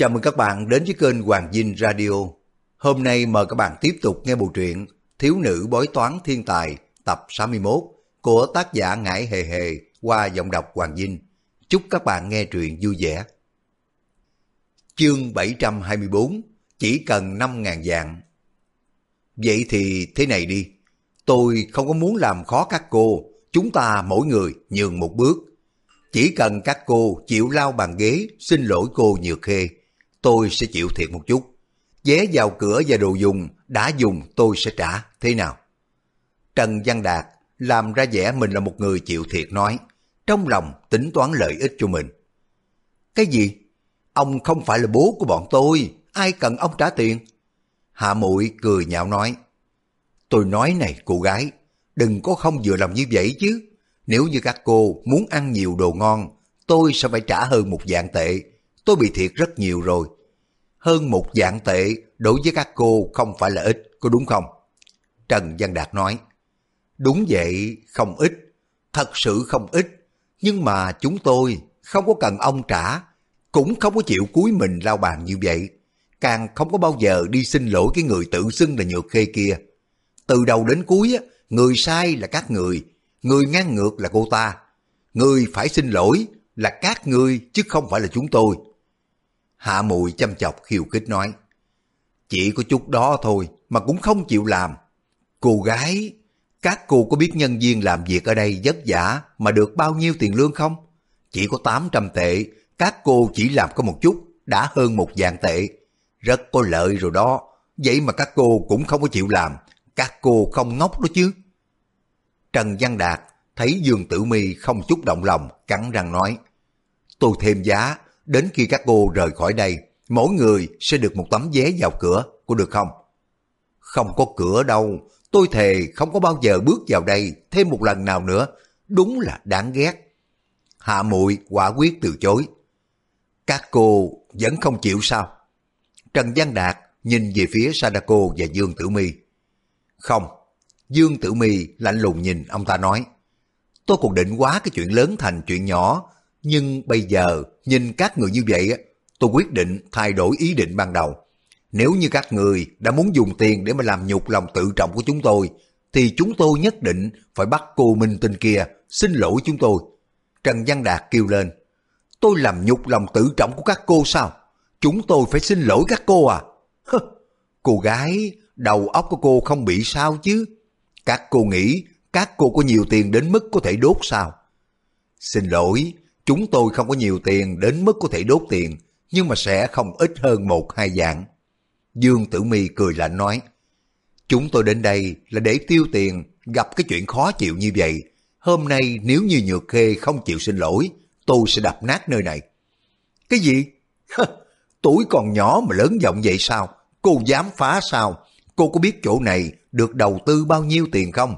Chào mừng các bạn đến với kênh Hoàng Dinh Radio. Hôm nay mời các bạn tiếp tục nghe bộ truyện Thiếu nữ bói toán thiên tài, tập 61 của tác giả Ngải Hề Hề qua giọng đọc Hoàng Dinh. Chúc các bạn nghe truyện vui vẻ. Chương 724 Chỉ cần 5.000 dạng Vậy thì thế này đi. Tôi không có muốn làm khó các cô. Chúng ta mỗi người nhường một bước. Chỉ cần các cô chịu lao bàn ghế, xin lỗi cô Nhược Khê tôi sẽ chịu thiệt một chút. Vé vào cửa và đồ dùng đã dùng tôi sẽ trả, thế nào? Trần Văn Đạt làm ra vẻ mình là một người chịu thiệt nói, trong lòng tính toán lợi ích cho mình. Cái gì? Ông không phải là bố của bọn tôi, ai cần ông trả tiền? Hạ Mụi cười nhạo nói, tôi nói này cô gái, đừng có không vừa lòng như vậy chứ. Nếu như các cô muốn ăn nhiều đồ ngon, tôi sẽ phải trả hơn một dạng tệ, tôi bị thiệt rất nhiều rồi. Hơn một dạng tệ đối với các cô không phải là ít, có đúng không? Trần Văn Đạt nói, đúng vậy, không ít, thật sự không ít, nhưng mà chúng tôi không có cần ông trả, cũng không có chịu cúi mình lao bàn như vậy, càng không có bao giờ đi xin lỗi cái người tự xưng là nhược khê kia. Từ đầu đến cuối, người sai là các người, người ngang ngược là cô ta, người phải xin lỗi là các ngươi chứ không phải là chúng tôi. Hạ mùi chăm chọc khiêu khích nói. Chỉ có chút đó thôi mà cũng không chịu làm. Cô gái, các cô có biết nhân viên làm việc ở đây vất vả mà được bao nhiêu tiền lương không? Chỉ có 800 tệ, các cô chỉ làm có một chút, đã hơn một vạn tệ. Rất có lợi rồi đó, vậy mà các cô cũng không có chịu làm, các cô không ngốc đó chứ. Trần Văn Đạt thấy Dương Tử Mi không chút động lòng, cắn răng nói, tôi thêm giá, đến khi các cô rời khỏi đây, mỗi người sẽ được một tấm vé vào cửa, có được không? Không có cửa đâu, tôi thề không có bao giờ bước vào đây thêm một lần nào nữa, đúng là đáng ghét. Hạ muội quả quyết từ chối. Các cô vẫn không chịu sao? Trần Văn Đạt nhìn về phía Sadako và Dương Tử Mi. Không, Dương Tử Mi lạnh lùng nhìn ông ta nói. Tôi còn định quá cái chuyện lớn thành chuyện nhỏ, nhưng bây giờ nhìn các người như vậy, tôi quyết định thay đổi ý định ban đầu. Nếu như các người đã muốn dùng tiền để mà làm nhục lòng tự trọng của chúng tôi, thì chúng tôi nhất định phải bắt cô Minh Tinh kia xin lỗi chúng tôi. Trần Văn Đạt kêu lên, tôi làm nhục lòng tự trọng của các cô sao? Chúng tôi phải xin lỗi các cô à? Hơ, cô gái, đầu óc của cô không bị sao chứ? Các cô nghĩ các cô có nhiều tiền đến mức có thể đốt sao? Xin lỗi, Chúng tôi không có nhiều tiền đến mức có thể đốt tiền, nhưng mà sẽ không ít hơn một hai dạng. Dương Tử Mi cười lạnh nói, Chúng tôi đến đây là để tiêu tiền, gặp cái chuyện khó chịu như vậy. Hôm nay nếu như Nhược Khê không chịu xin lỗi, tôi sẽ đập nát nơi này. Cái gì? Tuổi còn nhỏ mà lớn giọng vậy sao? Cô dám phá sao? Cô có biết chỗ này được đầu tư bao nhiêu tiền không?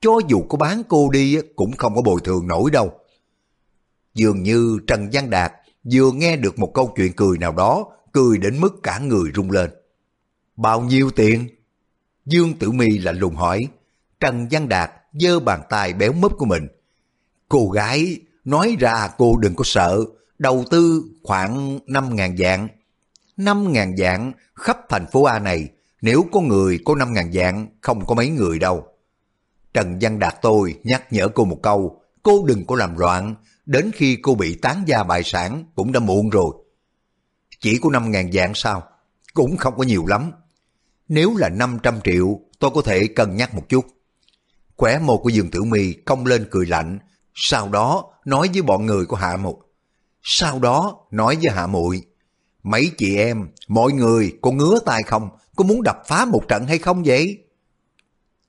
Cho dù có bán cô đi cũng không có bồi thường nổi đâu. Dường như Trần Văn Đạt vừa nghe được một câu chuyện cười nào đó, cười đến mức cả người rung lên. Bao nhiêu tiền? Dương Tử Mi lạnh lùng hỏi. Trần Văn Đạt giơ bàn tay béo mấp của mình. Cô gái, nói ra cô đừng có sợ, đầu tư khoảng 5.000 dạng. 5.000 dạng khắp thành phố A này, nếu có người có 5.000 dạng, không có mấy người đâu. Trần Văn Đạt tôi nhắc nhở cô một câu, cô đừng có làm loạn, đến khi cô bị tán gia bại sản cũng đã muộn rồi. Chỉ có 5.000 dạng sao? Cũng không có nhiều lắm. Nếu là 500 triệu, tôi có thể cân nhắc một chút. Khỏe mồ của Dương Tử Mi cong lên cười lạnh, sau đó nói với bọn người của Hạ Mục. Sau đó nói với Hạ Muội mấy chị em, mọi người có ngứa tay không? Có muốn đập phá một trận hay không vậy?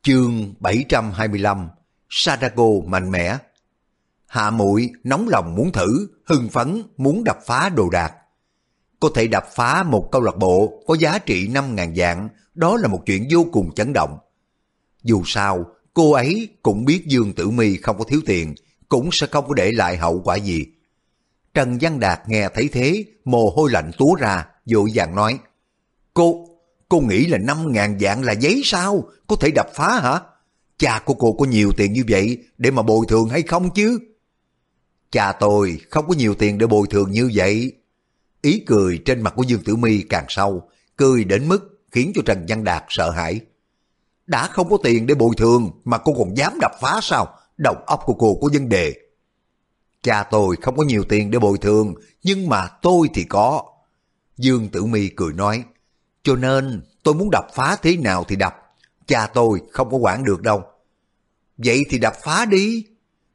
Chương 725 Sadako mạnh mẽ Hạ muội nóng lòng muốn thử, hưng phấn muốn đập phá đồ đạc. Có thể đập phá một câu lạc bộ có giá trị 5.000 dạng, đó là một chuyện vô cùng chấn động. Dù sao, cô ấy cũng biết Dương Tử Mi không có thiếu tiền, cũng sẽ không có để lại hậu quả gì. Trần Văn Đạt nghe thấy thế, mồ hôi lạnh túa ra, vội vàng nói, Cô, cô nghĩ là 5.000 dạng là giấy sao? Có thể đập phá hả? Cha của cô có nhiều tiền như vậy để mà bồi thường hay không chứ? Cha tôi không có nhiều tiền để bồi thường như vậy. Ý cười trên mặt của Dương Tử Mi càng sâu, cười đến mức khiến cho Trần Văn Đạt sợ hãi. Đã không có tiền để bồi thường mà cô còn dám đập phá sao? Đầu óc của cô có vấn đề. Cha tôi không có nhiều tiền để bồi thường, nhưng mà tôi thì có. Dương Tử Mi cười nói, cho nên tôi muốn đập phá thế nào thì đập, cha tôi không có quản được đâu. Vậy thì đập phá đi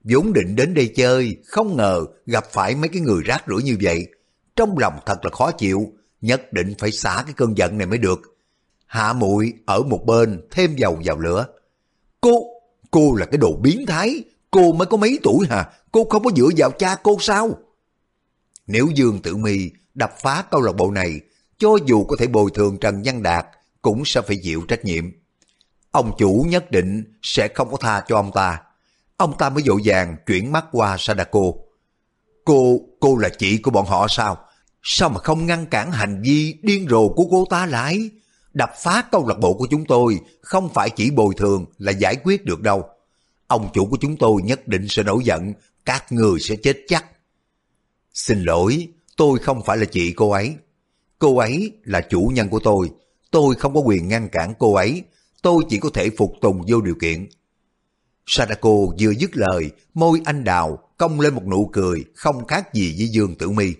vốn định đến đây chơi, không ngờ gặp phải mấy cái người rác rưởi như vậy. Trong lòng thật là khó chịu, nhất định phải xả cái cơn giận này mới được. Hạ muội ở một bên thêm dầu vào lửa. Cô, cô là cái đồ biến thái, cô mới có mấy tuổi hả, cô không có dựa vào cha cô sao? Nếu Dương Tử Mi đập phá câu lạc bộ này, cho dù có thể bồi thường Trần Văn Đạt, cũng sẽ phải chịu trách nhiệm. Ông chủ nhất định sẽ không có tha cho ông ta. Ông ta mới dội vàng chuyển mắt qua Sadako. Cô, cô là chị của bọn họ sao? Sao mà không ngăn cản hành vi điên rồ của cô ta lại? Đập phá câu lạc bộ của chúng tôi không phải chỉ bồi thường là giải quyết được đâu. Ông chủ của chúng tôi nhất định sẽ nổi giận, các người sẽ chết chắc. Xin lỗi, tôi không phải là chị cô ấy. Cô ấy là chủ nhân của tôi, tôi không có quyền ngăn cản cô ấy, tôi chỉ có thể phục tùng vô điều kiện. Sadako vừa dứt lời, môi anh đào cong lên một nụ cười không khác gì với Dương Tử Mi.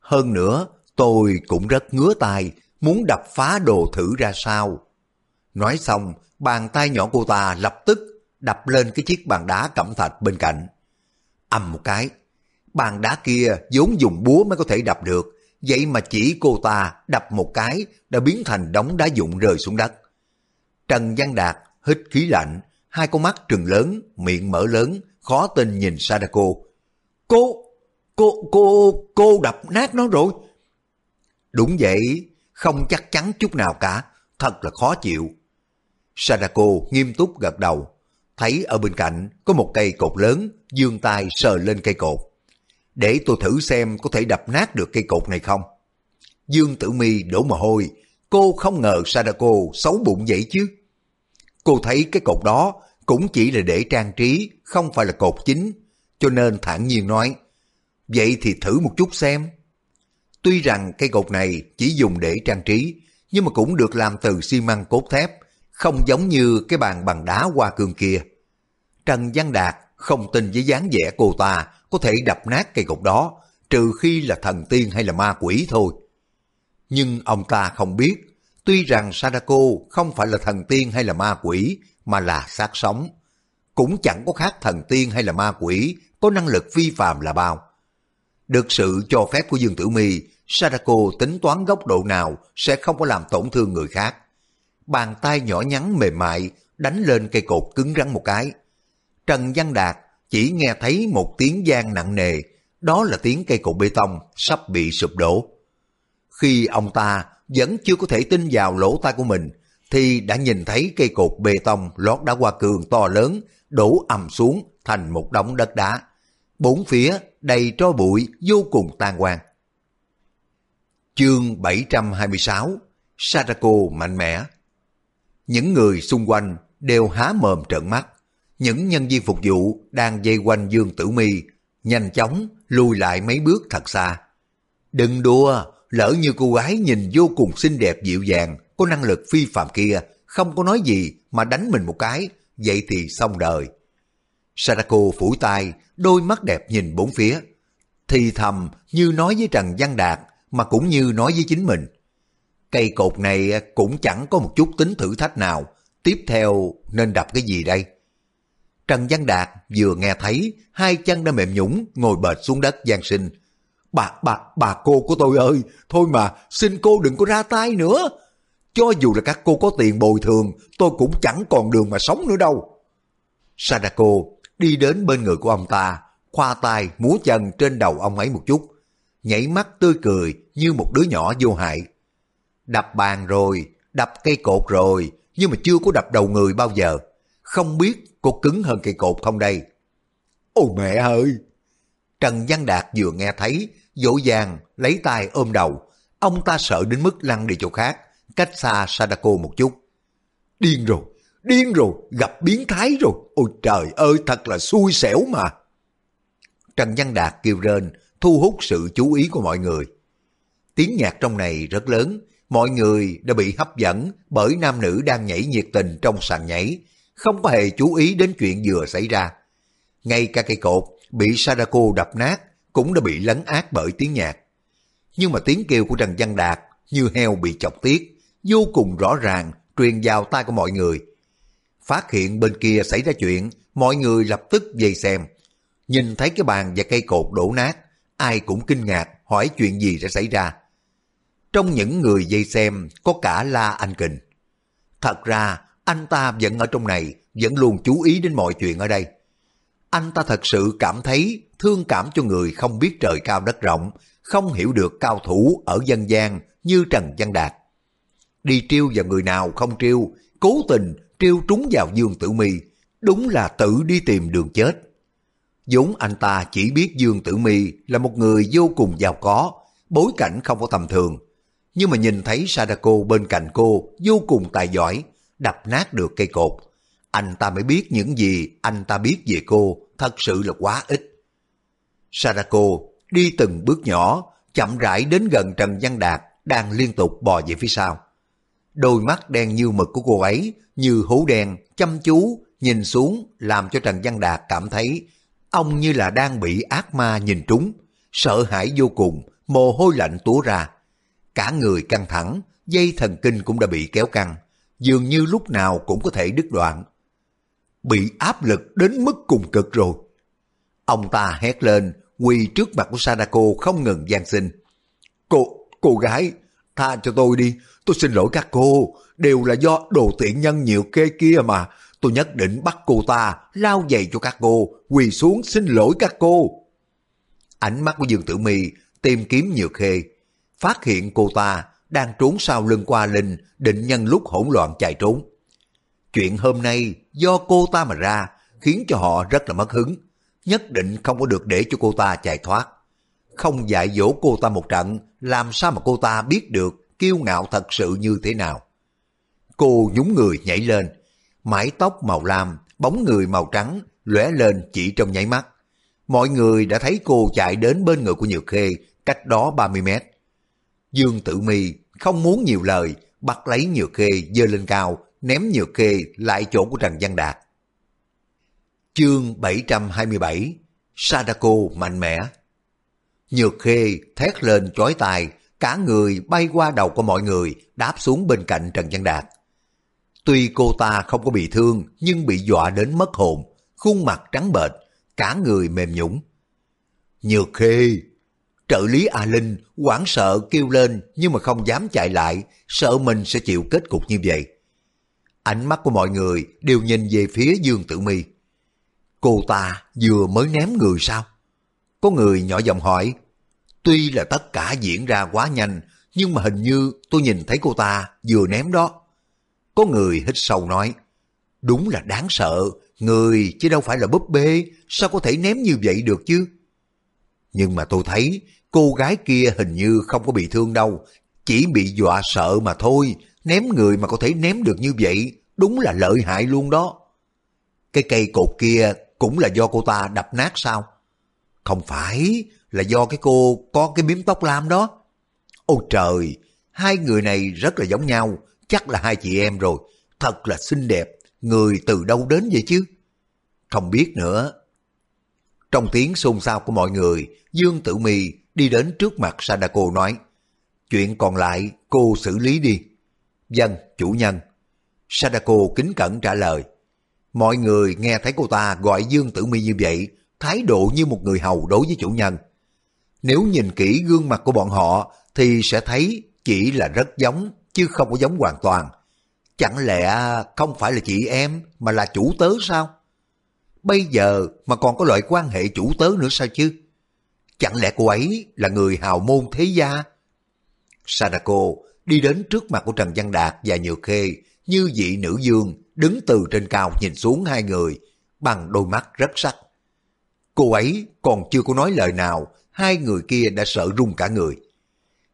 Hơn nữa, tôi cũng rất ngứa tai, muốn đập phá đồ thử ra sao. Nói xong, bàn tay nhỏ cô ta lập tức đập lên cái chiếc bàn đá cẩm thạch bên cạnh. ầm một cái, bàn đá kia vốn dùng búa mới có thể đập được, vậy mà chỉ cô ta đập một cái đã biến thành đống đá dụng rơi xuống đất. Trần Văn Đạt hít khí lạnh, hai con mắt trừng lớn, miệng mở lớn, khó tin nhìn Sadako. Cô, cô, cô, cô đập nát nó rồi. Đúng vậy, không chắc chắn chút nào cả, thật là khó chịu. Sadako nghiêm túc gật đầu, thấy ở bên cạnh có một cây cột lớn, dương tay sờ lên cây cột. Để tôi thử xem có thể đập nát được cây cột này không. Dương Tử Mi đổ mồ hôi, cô không ngờ Sadako xấu bụng vậy chứ. Cô thấy cái cột đó cũng chỉ là để trang trí, không phải là cột chính, cho nên thản nhiên nói, vậy thì thử một chút xem. Tuy rằng cây cột này chỉ dùng để trang trí, nhưng mà cũng được làm từ xi măng cốt thép, không giống như cái bàn bằng đá hoa cương kia. Trần Văn Đạt không tin với dáng vẻ cô ta có thể đập nát cây cột đó, trừ khi là thần tiên hay là ma quỷ thôi. Nhưng ông ta không biết, tuy rằng Sadako không phải là thần tiên hay là ma quỷ, mà là xác sống. Cũng chẳng có khác thần tiên hay là ma quỷ có năng lực phi phàm là bao. Được sự cho phép của Dương Tử Mi, Sadako tính toán góc độ nào sẽ không có làm tổn thương người khác. Bàn tay nhỏ nhắn mềm mại đánh lên cây cột cứng rắn một cái. Trần Văn Đạt chỉ nghe thấy một tiếng gian nặng nề, đó là tiếng cây cột bê tông sắp bị sụp đổ. Khi ông ta vẫn chưa có thể tin vào lỗ tai của mình, thì đã nhìn thấy cây cột bê tông lót đá hoa cường to lớn đổ ầm xuống thành một đống đất đá. Bốn phía đầy tro bụi vô cùng tan quang. Chương 726 Sarako mạnh mẽ Những người xung quanh đều há mồm trợn mắt. Những nhân viên phục vụ đang dây quanh Dương Tử Mi nhanh chóng lùi lại mấy bước thật xa. Đừng đùa, lỡ như cô gái nhìn vô cùng xinh đẹp dịu dàng, có năng lực phi phạm kia, không có nói gì mà đánh mình một cái, vậy thì xong đời. Sadako phủi tay, đôi mắt đẹp nhìn bốn phía. Thì thầm như nói với Trần Văn Đạt mà cũng như nói với chính mình. Cây cột này cũng chẳng có một chút tính thử thách nào, tiếp theo nên đập cái gì đây? Trần Văn Đạt vừa nghe thấy hai chân đã mềm nhũng ngồi bệt xuống đất gian sinh. Bà, bà, bà cô của tôi ơi, thôi mà, xin cô đừng có ra tay nữa. Cho dù là các cô có tiền bồi thường, tôi cũng chẳng còn đường mà sống nữa đâu. Sadako đi đến bên người của ông ta, khoa tay múa chân trên đầu ông ấy một chút, nhảy mắt tươi cười như một đứa nhỏ vô hại. Đập bàn rồi, đập cây cột rồi, nhưng mà chưa có đập đầu người bao giờ. Không biết có cứng hơn cây cột không đây? Ôi mẹ ơi! Trần Văn Đạt vừa nghe thấy, dỗ dàng lấy tay ôm đầu. Ông ta sợ đến mức lăn đi chỗ khác, cách xa Sadako một chút. Điên rồi, điên rồi, gặp biến thái rồi. Ôi trời ơi, thật là xui xẻo mà. Trần Văn Đạt kêu rên, thu hút sự chú ý của mọi người. Tiếng nhạc trong này rất lớn, mọi người đã bị hấp dẫn bởi nam nữ đang nhảy nhiệt tình trong sàn nhảy, không có hề chú ý đến chuyện vừa xảy ra. Ngay cả cây cột bị Sadako đập nát cũng đã bị lấn át bởi tiếng nhạc. Nhưng mà tiếng kêu của Trần Văn Đạt như heo bị chọc tiết, vô cùng rõ ràng truyền vào tai của mọi người. Phát hiện bên kia xảy ra chuyện, mọi người lập tức dây xem. Nhìn thấy cái bàn và cây cột đổ nát, ai cũng kinh ngạc hỏi chuyện gì đã xảy ra. Trong những người dây xem có cả La Anh Kình. Thật ra anh ta vẫn ở trong này, vẫn luôn chú ý đến mọi chuyện ở đây. Anh ta thật sự cảm thấy thương cảm cho người không biết trời cao đất rộng, không hiểu được cao thủ ở dân gian như Trần Văn Đạt. Đi triêu vào người nào không triêu, cố tình triêu trúng vào Dương Tử Mi, đúng là tự đi tìm đường chết. vốn anh ta chỉ biết Dương Tử Mi là một người vô cùng giàu có, bối cảnh không có tầm thường. Nhưng mà nhìn thấy Sadako bên cạnh cô vô cùng tài giỏi, đập nát được cây cột. Anh ta mới biết những gì anh ta biết về cô thật sự là quá ít. Sarako đi từng bước nhỏ, chậm rãi đến gần Trần Văn Đạt đang liên tục bò về phía sau. Đôi mắt đen như mực của cô ấy như hố đen chăm chú nhìn xuống làm cho Trần Văn Đạt cảm thấy ông như là đang bị ác ma nhìn trúng, sợ hãi vô cùng, mồ hôi lạnh túa ra. Cả người căng thẳng, dây thần kinh cũng đã bị kéo căng, dường như lúc nào cũng có thể đứt đoạn. Bị áp lực đến mức cùng cực rồi. Ông ta hét lên, quỳ trước mặt của Sadako không ngừng gian xin. Cô, cô gái, tha cho tôi đi, tôi xin lỗi các cô, đều là do đồ tiện nhân nhiều kê kia mà. Tôi nhất định bắt cô ta, lao giày cho các cô, quỳ xuống xin lỗi các cô. Ánh mắt của Dương Tử Mi tìm kiếm Nhược Khê, phát hiện cô ta đang trốn sau lưng qua Linh, định nhân lúc hỗn loạn chạy trốn. Chuyện hôm nay do cô ta mà ra, khiến cho họ rất là mất hứng, nhất định không có được để cho cô ta chạy thoát. Không dạy dỗ cô ta một trận, làm sao mà cô ta biết được kiêu ngạo thật sự như thế nào. Cô nhúng người nhảy lên, mái tóc màu lam, bóng người màu trắng lóe lên chỉ trong nháy mắt. Mọi người đã thấy cô chạy đến bên người của Nhược Khê, cách đó 30 mét. Dương Tử Mi không muốn nhiều lời, bắt lấy Nhược Khê dơ lên cao, ném Nhược Khê lại chỗ của Trần Văn Đạt. Chương 727 Sadako mạnh mẽ Nhược Khê thét lên chói tai, cả người bay qua đầu của mọi người, đáp xuống bên cạnh Trần Văn Đạt. Tuy cô ta không có bị thương, nhưng bị dọa đến mất hồn, khuôn mặt trắng bệch, cả người mềm nhũng. Nhược Khê, trợ lý A Linh hoảng sợ kêu lên nhưng mà không dám chạy lại, sợ mình sẽ chịu kết cục như vậy. Ánh mắt của mọi người đều nhìn về phía Dương Tử Mi. Cô ta vừa mới ném người sao? Có người nhỏ giọng hỏi, tuy là tất cả diễn ra quá nhanh, nhưng mà hình như tôi nhìn thấy cô ta vừa ném đó. Có người hít sâu nói, đúng là đáng sợ, người chứ đâu phải là búp bê, sao có thể ném như vậy được chứ? Nhưng mà tôi thấy cô gái kia hình như không có bị thương đâu, chỉ bị dọa sợ mà thôi, ném người mà có thể ném được như vậy, đúng là lợi hại luôn đó. Cái cây cột kia cũng là do cô ta đập nát sao? Không phải, là do cái cô có cái miếng tóc lam đó. Ôi trời, hai người này rất là giống nhau, chắc là hai chị em rồi, thật là xinh đẹp, người từ đâu đến vậy chứ? Không biết nữa. Trong tiếng xôn xao của mọi người, Dương Tử mì đi đến trước mặt Sadako nói, chuyện còn lại cô xử lý đi. Dân, chủ nhân. Sadako kính cẩn trả lời. Mọi người nghe thấy cô ta gọi Dương Tử Mi như vậy, thái độ như một người hầu đối với chủ nhân. Nếu nhìn kỹ gương mặt của bọn họ thì sẽ thấy chỉ là rất giống chứ không có giống hoàn toàn. Chẳng lẽ không phải là chị em mà là chủ tớ sao? Bây giờ mà còn có loại quan hệ chủ tớ nữa sao chứ? Chẳng lẽ cô ấy là người hào môn thế gia? Sadako đi đến trước mặt của Trần Văn Đạt và Nhược Khê như vị nữ dương đứng từ trên cao nhìn xuống hai người bằng đôi mắt rất sắc. Cô ấy còn chưa có nói lời nào, hai người kia đã sợ run cả người.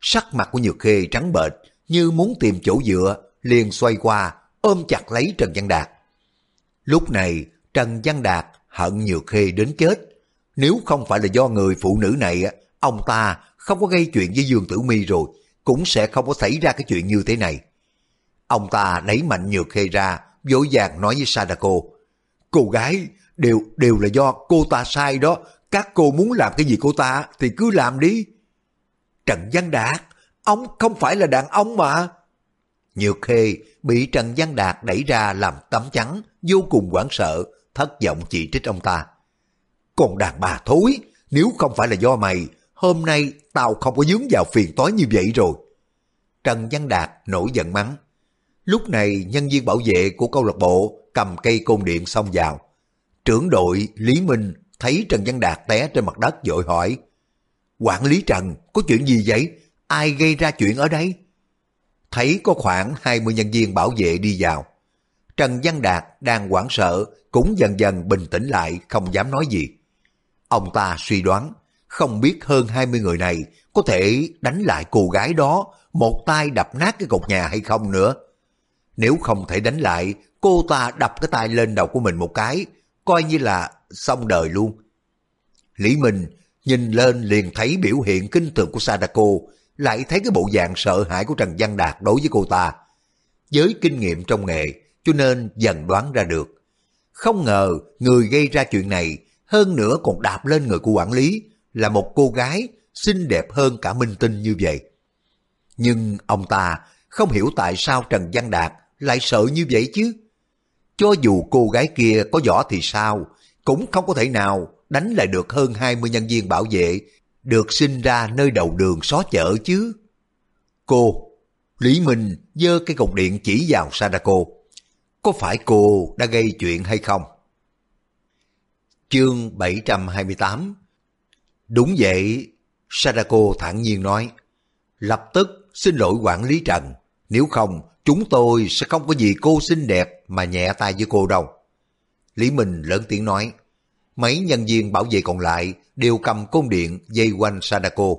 Sắc mặt của Nhược Khê trắng bệch như muốn tìm chỗ dựa, liền xoay qua, ôm chặt lấy Trần Văn Đạt. Lúc này, Trần Văn Đạt hận Nhược Khê đến chết. Nếu không phải là do người phụ nữ này, ông ta không có gây chuyện với Dương Tử Mi rồi, cũng sẽ không có xảy ra cái chuyện như thế này. Ông ta đẩy mạnh nhược khê ra, dối dàng nói với Sadako, Cô gái, đều đều là do cô ta sai đó, các cô muốn làm cái gì cô ta thì cứ làm đi. Trần Văn Đạt, ông không phải là đàn ông mà. Nhược khê bị Trần Văn Đạt đẩy ra làm tấm trắng, vô cùng hoảng sợ, thất vọng chỉ trích ông ta. Còn đàn bà thối, nếu không phải là do mày, hôm nay tao không có dướng vào phiền toái như vậy rồi. Trần Văn Đạt nổi giận mắng. Lúc này nhân viên bảo vệ của câu lạc bộ cầm cây côn điện xông vào. Trưởng đội Lý Minh thấy Trần Văn Đạt té trên mặt đất vội hỏi Quản lý Trần, có chuyện gì vậy? Ai gây ra chuyện ở đây? Thấy có khoảng 20 nhân viên bảo vệ đi vào. Trần Văn Đạt đang hoảng sợ, cũng dần dần bình tĩnh lại, không dám nói gì. Ông ta suy đoán, không biết hơn 20 người này có thể đánh lại cô gái đó, một tay đập nát cái cột nhà hay không nữa. Nếu không thể đánh lại, cô ta đập cái tay lên đầu của mình một cái, coi như là xong đời luôn. Lý Minh nhìn lên liền thấy biểu hiện kinh thường của Sadako, lại thấy cái bộ dạng sợ hãi của Trần Văn Đạt đối với cô ta. Với kinh nghiệm trong nghề, cho nên dần đoán ra được. Không ngờ người gây ra chuyện này, hơn nữa còn đạp lên người của quản lý, là một cô gái xinh đẹp hơn cả minh tinh như vậy. Nhưng ông ta không hiểu tại sao Trần Văn Đạt lại sợ như vậy chứ. Cho dù cô gái kia có võ thì sao, cũng không có thể nào đánh lại được hơn 20 nhân viên bảo vệ được sinh ra nơi đầu đường xó chợ chứ. Cô, Lý Minh giơ cái cục điện chỉ vào Sadako. Có phải cô đã gây chuyện hay không? Chương 728 Đúng vậy, Sadako thản nhiên nói. Lập tức xin lỗi quản lý Trần, nếu không chúng tôi sẽ không có gì cô xinh đẹp mà nhẹ tay với cô đâu. Lý Minh lớn tiếng nói. Mấy nhân viên bảo vệ còn lại đều cầm côn điện dây quanh Sadako.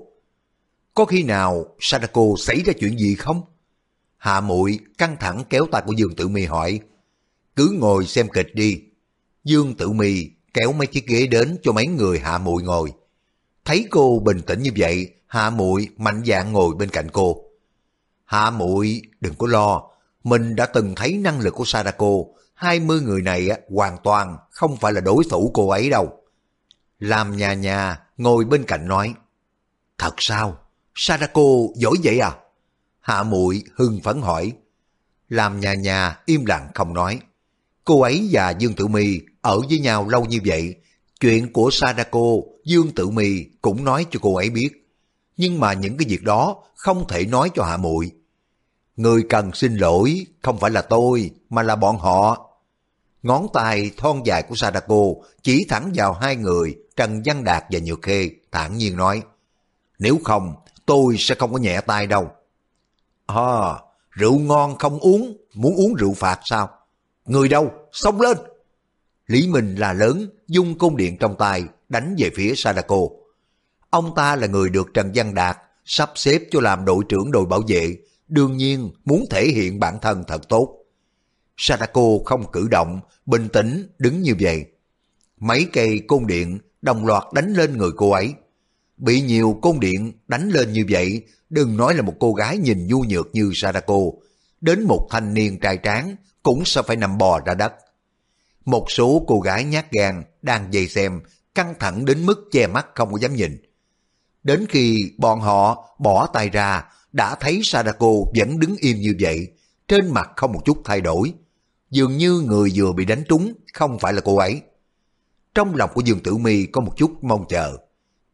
Có khi nào Sadako xảy ra chuyện gì không? Hạ muội căng thẳng kéo tay của Dương Tử Mi hỏi. Cứ ngồi xem kịch đi. Dương Tử Mi kéo mấy chiếc ghế đến cho mấy người hạ muội ngồi. Thấy cô bình tĩnh như vậy, hạ muội mạnh dạn ngồi bên cạnh cô. Hạ muội đừng có lo, mình đã từng thấy năng lực của Sadako, 20 người này hoàn toàn không phải là đối thủ cô ấy đâu. Làm nhà nhà ngồi bên cạnh nói, Thật sao? Sadako giỏi vậy à? Hạ muội hưng phấn hỏi. Làm nhà nhà im lặng không nói. Cô ấy và Dương Tử Mi ở với nhau lâu như vậy, chuyện của Sadako, Dương Tử Mì cũng nói cho cô ấy biết. Nhưng mà những cái việc đó không thể nói cho Hạ muội. Người cần xin lỗi không phải là tôi, mà là bọn họ. Ngón tay thon dài của Sadako chỉ thẳng vào hai người Trần Văn Đạt và Nhược Khê, thản nhiên nói. Nếu không, tôi sẽ không có nhẹ tay đâu. À, rượu ngon không uống, muốn uống rượu phạt sao? Người đâu, xông lên! Lý Minh là lớn, dung cung điện trong tay, đánh về phía Sadako. Ông ta là người được Trần Văn Đạt sắp xếp cho làm đội trưởng đội bảo vệ, đương nhiên muốn thể hiện bản thân thật tốt. Sadako không cử động, bình tĩnh đứng như vậy. Mấy cây côn điện đồng loạt đánh lên người cô ấy. Bị nhiều côn điện đánh lên như vậy, đừng nói là một cô gái nhìn nhu nhược như Sadako, đến một thanh niên trai tráng cũng sẽ phải nằm bò ra đất. Một số cô gái nhát gan đang dây xem, căng thẳng đến mức che mắt không có dám nhìn. Đến khi bọn họ bỏ tay ra, đã thấy Sadako vẫn đứng im như vậy, trên mặt không một chút thay đổi. Dường như người vừa bị đánh trúng không phải là cô ấy. Trong lòng của Dương Tử Mi có một chút mong chờ.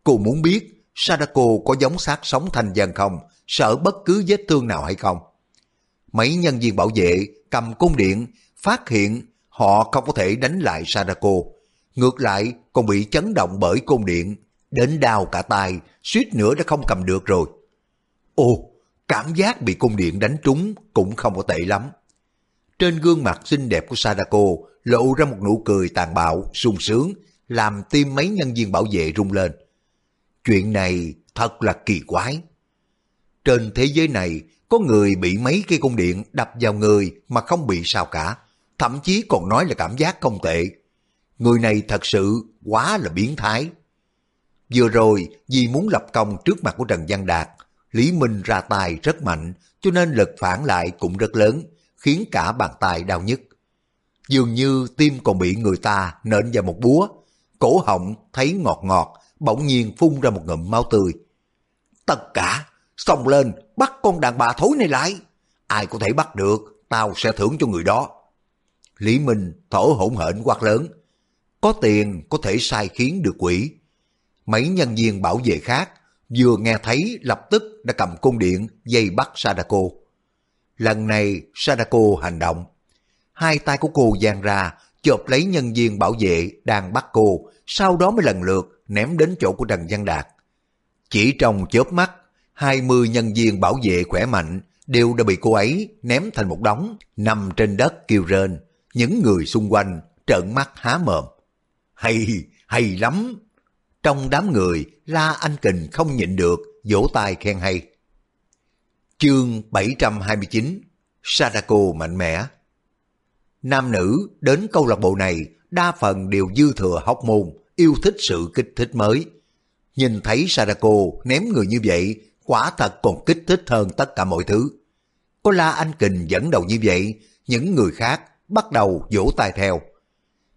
Cô muốn biết Sadako có giống xác sống thành dân không, sợ bất cứ vết thương nào hay không. Mấy nhân viên bảo vệ cầm cung điện phát hiện họ không có thể đánh lại Sadako. Ngược lại còn bị chấn động bởi côn điện, đến đau cả tay, suýt nữa đã không cầm được rồi. Ồ, cảm giác bị cung điện đánh trúng cũng không có tệ lắm. Trên gương mặt xinh đẹp của Sadako lộ ra một nụ cười tàn bạo, sung sướng, làm tim mấy nhân viên bảo vệ rung lên. Chuyện này thật là kỳ quái. Trên thế giới này, có người bị mấy cây cung điện đập vào người mà không bị sao cả, thậm chí còn nói là cảm giác không tệ. Người này thật sự quá là biến thái. Vừa rồi vì muốn lập công trước mặt của Trần Văn Đạt, Lý Minh ra tay rất mạnh cho nên lực phản lại cũng rất lớn, khiến cả bàn tay đau nhức. Dường như tim còn bị người ta nện vào một búa, cổ họng thấy ngọt ngọt, bỗng nhiên phun ra một ngụm máu tươi. Tất cả, xông lên, bắt con đàn bà thối này lại. Ai có thể bắt được, tao sẽ thưởng cho người đó. Lý Minh thổ hỗn hển quát lớn. Có tiền có thể sai khiến được quỷ. Mấy nhân viên bảo vệ khác vừa nghe thấy lập tức đã cầm cung điện dây bắt Sadako. Lần này Sadako hành động. Hai tay của cô giang ra, chộp lấy nhân viên bảo vệ đang bắt cô, sau đó mới lần lượt ném đến chỗ của Trần Văn Đạt. Chỉ trong chớp mắt, 20 nhân viên bảo vệ khỏe mạnh đều đã bị cô ấy ném thành một đống, nằm trên đất kêu rên. Những người xung quanh trợn mắt há mồm. Hay, hay lắm! Trong đám người, La Anh Kình không nhịn được, vỗ tay khen hay. Chương 729 Sadako mạnh mẽ Nam nữ đến câu lạc bộ này đa phần đều dư thừa hóc môn, yêu thích sự kích thích mới. Nhìn thấy Sadako ném người như vậy, quả thật còn kích thích hơn tất cả mọi thứ. Có La Anh Kình dẫn đầu như vậy, những người khác bắt đầu vỗ tay theo.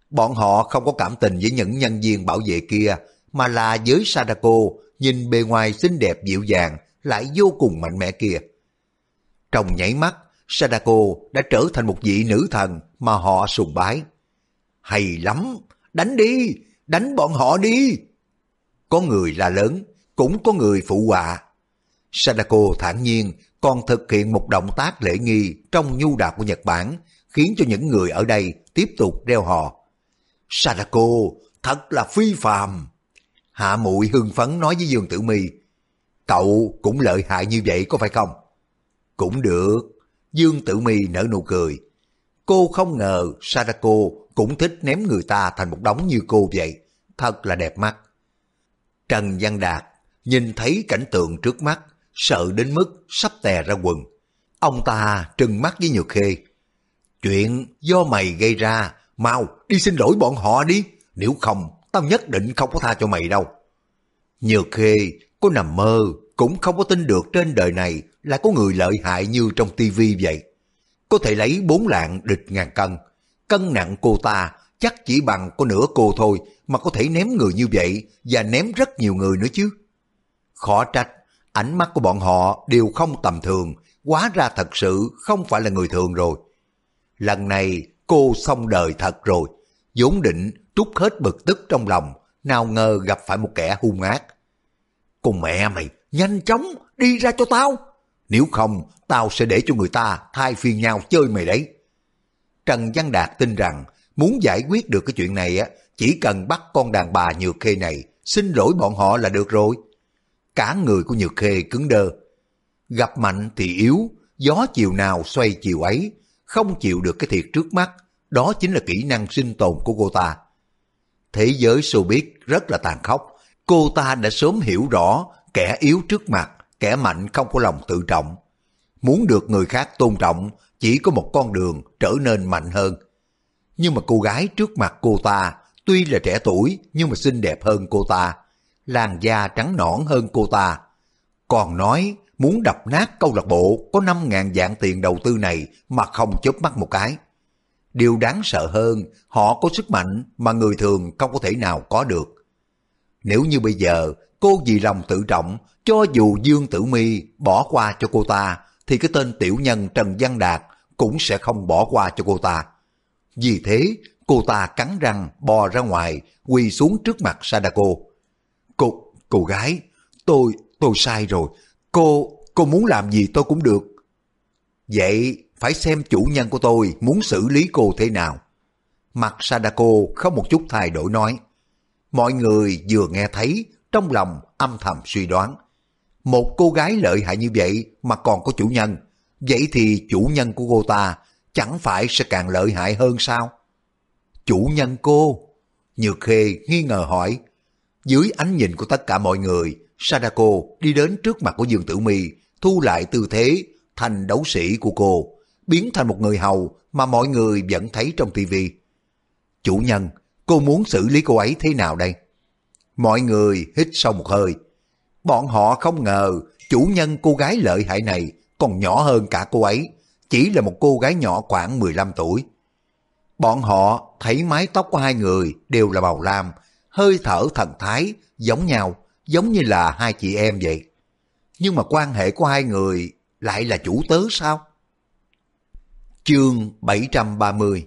Bọn họ không có cảm tình với những nhân viên bảo vệ kia, mà là với Sadako nhìn bề ngoài xinh đẹp dịu dàng lại vô cùng mạnh mẽ kia. Trong nháy mắt, Sadako đã trở thành một vị nữ thần mà họ sùng bái. Hay lắm, đánh đi, đánh bọn họ đi. Có người là lớn, cũng có người phụ họa. Sadako thản nhiên còn thực hiện một động tác lễ nghi trong nhu đạo của Nhật Bản, khiến cho những người ở đây tiếp tục reo hò. Sadako, thật là phi phàm. Hạ Mụi hưng phấn nói với Dương Tử Mi, cậu cũng lợi hại như vậy có phải không? Cũng được. Dương Tử Mi nở nụ cười. Cô không ngờ Sadako cũng thích ném người ta thành một đống như cô vậy. Thật là đẹp mắt. Trần Văn Đạt nhìn thấy cảnh tượng trước mắt, sợ đến mức sắp tè ra quần. Ông ta trừng mắt với Nhược Khê. Chuyện do mày gây ra, mau đi xin lỗi bọn họ đi, nếu không tao nhất định không có tha cho mày đâu. Nhược Khê có nằm mơ cũng không có tin được trên đời này là có người lợi hại như trong tivi vậy. Có thể lấy bốn lạng địch ngàn cân. Cân nặng cô ta chắc chỉ bằng có nửa cô thôi mà có thể ném người như vậy và ném rất nhiều người nữa chứ. Khó trách, ánh mắt của bọn họ đều không tầm thường, quá ra thật sự không phải là người thường rồi. Lần này cô xong đời thật rồi, vốn định trút hết bực tức trong lòng, nào ngờ gặp phải một kẻ hung ác. Cùng mẹ mày, nhanh chóng, đi ra cho tao. Nếu không, tao sẽ để cho người ta thay phiên nhau chơi mày đấy. Trần Văn Đạt tin rằng muốn giải quyết được cái chuyện này á, chỉ cần bắt con đàn bà Nhược Khê này xin lỗi bọn họ là được rồi. Cả người của Nhược Khê cứng đơ. Gặp mạnh thì yếu, gió chiều nào xoay chiều ấy, không chịu được cái thiệt trước mắt, đó chính là kỹ năng sinh tồn của cô ta. Thế giới showbiz rất là tàn khốc, cô ta đã sớm hiểu rõ kẻ yếu trước mặt, kẻ mạnh không có lòng tự trọng. Muốn được người khác tôn trọng, chỉ có một con đường trở nên mạnh hơn. Nhưng mà cô gái trước mặt cô ta, tuy là trẻ tuổi nhưng mà xinh đẹp hơn cô ta, làn da trắng nõn hơn cô ta. Còn nói muốn đập nát câu lạc bộ có 5.000 dạng tiền đầu tư này mà không chớp mắt một cái. Điều đáng sợ hơn, họ có sức mạnh mà người thường không có thể nào có được. Nếu như bây giờ cô vì lòng tự trọng, cho dù Dương Tử Mi bỏ qua cho cô ta, thì cái tên tiểu nhân Trần Văn Đạt cũng sẽ không bỏ qua cho cô ta. Vì thế, cô ta cắn răng bò ra ngoài, quỳ xuống trước mặt Sadako. Cô, cô gái, tôi, tôi sai rồi. Cô, cô muốn làm gì tôi cũng được. Vậy phải xem chủ nhân của tôi muốn xử lý cô thế nào. Mặt Sadako không một chút thay đổi nói. Mọi người vừa nghe thấy, trong lòng âm thầm suy đoán. Một cô gái lợi hại như vậy mà còn có chủ nhân, vậy thì chủ nhân của cô ta chẳng phải sẽ càng lợi hại hơn sao? Chủ nhân cô? Nhược Khê nghi ngờ hỏi. Dưới ánh nhìn của tất cả mọi người, Sadako đi đến trước mặt của Dương Tử Mi, thu lại tư thế thành đấu sĩ của cô, biến thành một người hầu mà mọi người vẫn thấy trong tivi. Chủ nhân, cô muốn xử lý cô ấy thế nào đây? Mọi người hít sâu một hơi. Bọn họ không ngờ chủ nhân cô gái lợi hại này còn nhỏ hơn cả cô ấy, chỉ là một cô gái nhỏ khoảng 15 tuổi. Bọn họ thấy mái tóc của hai người đều là màu lam, hơi thở thần thái giống nhau, giống như là hai chị em vậy. Nhưng mà quan hệ của hai người lại là chủ tớ sao? Chương 730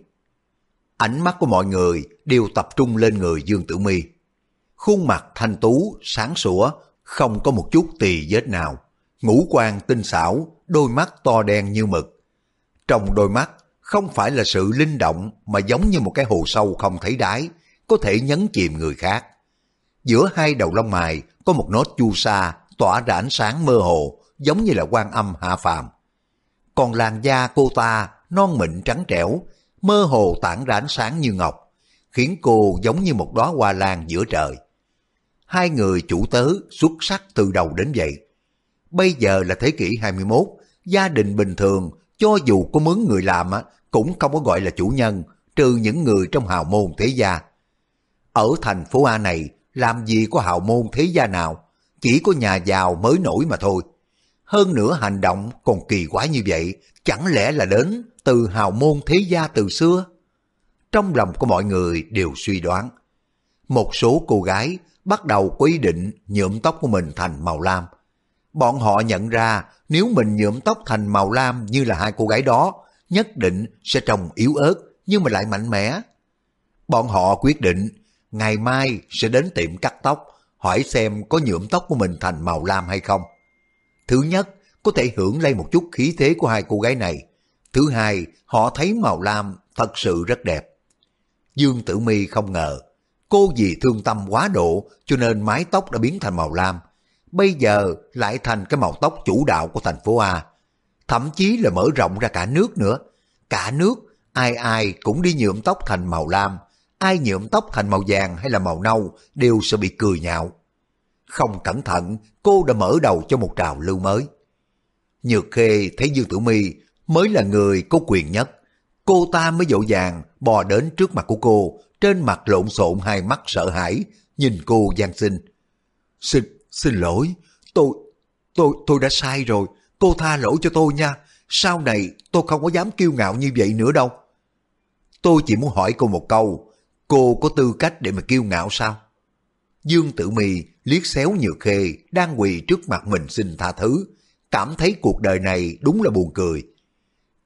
Ánh mắt của mọi người đều tập trung lên người Dương Tử Mi. Khuôn mặt thanh tú, sáng sủa, không có một chút tì vết nào. Ngũ quan tinh xảo, đôi mắt to đen như mực. Trong đôi mắt không phải là sự linh động mà giống như một cái hồ sâu không thấy đáy, có thể nhấn chìm người khác. Giữa hai đầu lông mày có một nốt chu sa tỏa ra ánh sáng mơ hồ, giống như là quan âm hạ phàm. Còn làn da cô ta non mịn trắng trẻo, mơ hồ tản ra ánh sáng như ngọc, khiến cô giống như một đóa hoa lan giữa trời. Hai người chủ tớ xuất sắc từ đầu đến vậy. Bây giờ là thế kỷ 21, gia đình bình thường cho dù có mướn người làm cũng không có gọi là chủ nhân, trừ những người trong hào môn thế gia. Ở thành phố A này, làm gì có hào môn thế gia nào, chỉ có nhà giàu mới nổi mà thôi. Hơn nữa hành động còn kỳ quái như vậy, chẳng lẽ là đến từ hào môn thế gia từ xưa? Trong lòng của mọi người đều suy đoán. Một số cô gái bắt đầu có ý định nhuộm tóc của mình thành màu lam. Bọn họ nhận ra nếu mình nhuộm tóc thành màu lam như là hai cô gái đó, nhất định sẽ trông yếu ớt nhưng mà lại mạnh mẽ. Bọn họ quyết định ngày mai sẽ đến tiệm cắt tóc hỏi xem có nhuộm tóc của mình thành màu lam hay không. Thứ nhất, có thể hưởng lấy một chút khí thế của hai cô gái này. Thứ hai, họ thấy màu lam thật sự rất đẹp. Dương Tử Mi không ngờ, cô vì thương tâm quá độ cho nên mái tóc đã biến thành màu lam. Bây giờ lại thành cái màu tóc chủ đạo của thành phố A. Thậm chí là mở rộng ra cả nước nữa. Cả nước, ai ai cũng đi nhuộm tóc thành màu lam. Ai nhuộm tóc thành màu vàng hay là màu nâu đều sẽ bị cười nhạo. Không cẩn thận, cô đã mở đầu cho một trào lưu mới. Nhược Khê thấy Dương Tử Mi mới là người có quyền nhất. Cô ta mới dỗ dàng bò đến trước mặt của cô, trên mặt lộn xộn hai mắt sợ hãi, nhìn cô gian xin. Xin, xin lỗi, tôi, tôi, tôi đã sai rồi, cô tha lỗi cho tôi nha, sau này tôi không có dám kiêu ngạo như vậy nữa đâu. Tôi chỉ muốn hỏi cô một câu, cô có tư cách để mà kiêu ngạo sao? Dương Tử Mi liếc xéo Nhược Khê đang quỳ trước mặt mình xin tha thứ, cảm thấy cuộc đời này đúng là buồn cười.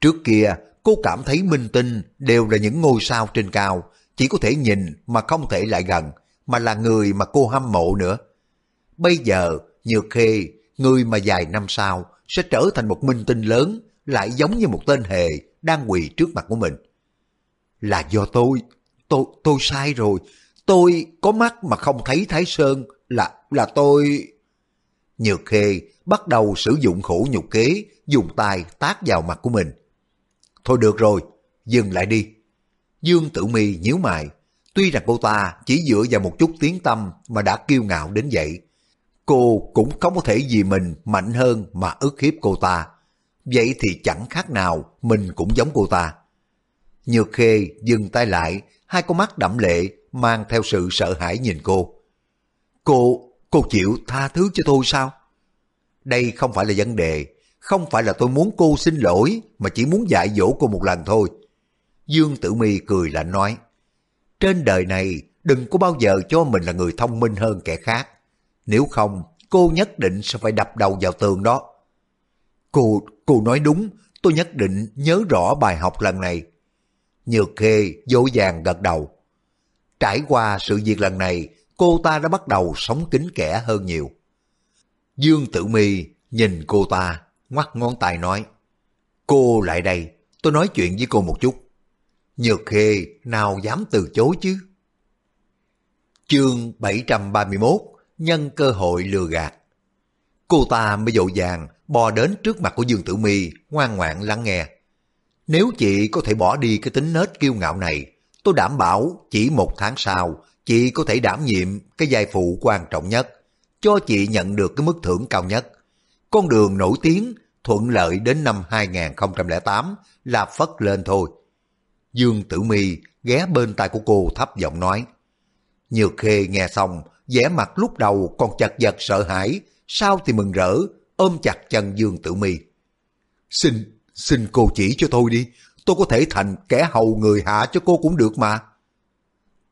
Trước kia, cô cảm thấy minh tinh đều là những ngôi sao trên cao, chỉ có thể nhìn mà không thể lại gần, mà là người mà cô hâm mộ nữa. Bây giờ, Nhược Khê, người mà vài năm sau sẽ trở thành một minh tinh lớn, lại giống như một tên hề đang quỳ trước mặt của mình. Là do tôi, tôi, tôi sai rồi, tôi có mắt mà không thấy Thái Sơn, là, là tôi... Nhược Khê bắt đầu sử dụng khổ nhục kế, dùng tay tác vào mặt của mình. Thôi được rồi, dừng lại đi. Dương Tử Mi nhíu mày, tuy rằng cô ta chỉ dựa vào một chút tiếng tâm mà đã kiêu ngạo đến vậy. Cô cũng không có thể vì mình mạnh hơn mà ức hiếp cô ta. Vậy thì chẳng khác nào mình cũng giống cô ta. Nhược Khê dừng tay lại, hai con mắt đẫm lệ mang theo sự sợ hãi nhìn cô. Cô, cô chịu tha thứ cho tôi sao? Đây không phải là vấn đề, không phải là tôi muốn cô xin lỗi, mà chỉ muốn dạy dỗ cô một lần thôi. Dương Tử Mi cười lạnh nói, trên đời này đừng có bao giờ cho mình là người thông minh hơn kẻ khác. Nếu không, cô nhất định sẽ phải đập đầu vào tường đó. Cô, cô nói đúng, tôi nhất định nhớ rõ bài học lần này. Nhược Khê dỗ dàng gật đầu. Trải qua sự việc lần này, cô ta đã bắt đầu sống kính kẻ hơn nhiều. Dương Tử Mi nhìn cô ta, ngoắt ngón tay nói, Cô lại đây, tôi nói chuyện với cô một chút. Nhược Khê nào dám từ chối chứ? Chương 731 Nhân cơ hội lừa gạt Cô ta mới dội vàng bò đến trước mặt của Dương Tử Mi ngoan ngoãn lắng nghe. Nếu chị có thể bỏ đi cái tính nết kiêu ngạo này, tôi đảm bảo chỉ một tháng sau chị có thể đảm nhiệm cái vai phụ quan trọng nhất, cho chị nhận được cái mức thưởng cao nhất. Con đường nổi tiếng, thuận lợi đến năm 2008 là phất lên thôi. Dương Tử Mi ghé bên tai của cô thấp giọng nói. Nhược Khê nghe xong, vẻ mặt lúc đầu còn chật vật sợ hãi, sau thì mừng rỡ, ôm chặt chân Dương Tử Mi. Xin, xin cô chỉ cho tôi đi, tôi có thể thành kẻ hầu người hạ cho cô cũng được mà.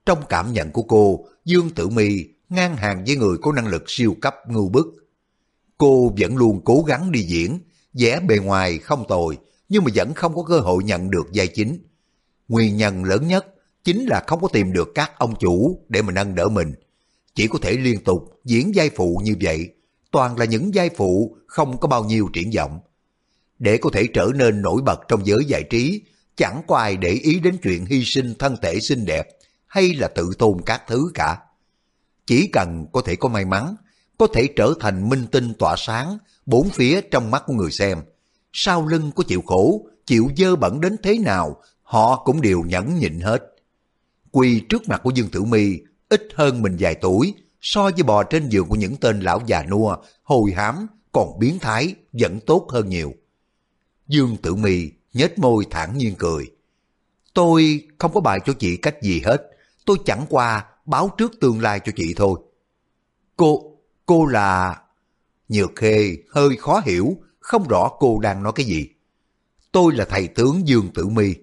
Trong cảm nhận của cô, Dương Tử Mi ngang hàng với người có năng lực siêu cấp ngưu bức. Cô vẫn luôn cố gắng đi diễn, vẻ bề ngoài không tồi, nhưng mà vẫn không có cơ hội nhận được vai chính. Nguyên nhân lớn nhất chính là không có tìm được các ông chủ để mà nâng đỡ mình. Chỉ có thể liên tục diễn vai phụ như vậy, toàn là những vai phụ không có bao nhiêu triển vọng. Để có thể trở nên nổi bật trong giới giải trí, chẳng có ai để ý đến chuyện hy sinh thân thể xinh đẹp hay là tự tôn các thứ cả. Chỉ cần có thể có may mắn, có thể trở thành minh tinh tỏa sáng bốn phía trong mắt của người xem. Sau lưng có chịu khổ, chịu dơ bẩn đến thế nào, họ cũng đều nhẫn nhịn hết. Quỳ trước mặt của Dương Tử Mi ít hơn mình vài tuổi, so với bò trên giường của những tên lão già nua, hồi hám, còn biến thái, vẫn tốt hơn nhiều. Dương Tử Mi nhếch môi thản nhiên cười. Tôi không có bài cho chị cách gì hết, tôi chẳng qua báo trước tương lai cho chị thôi. Cô, cô là... Nhược Khê hơi khó hiểu, không rõ cô đang nói cái gì. Tôi là thầy tướng Dương Tử Mi.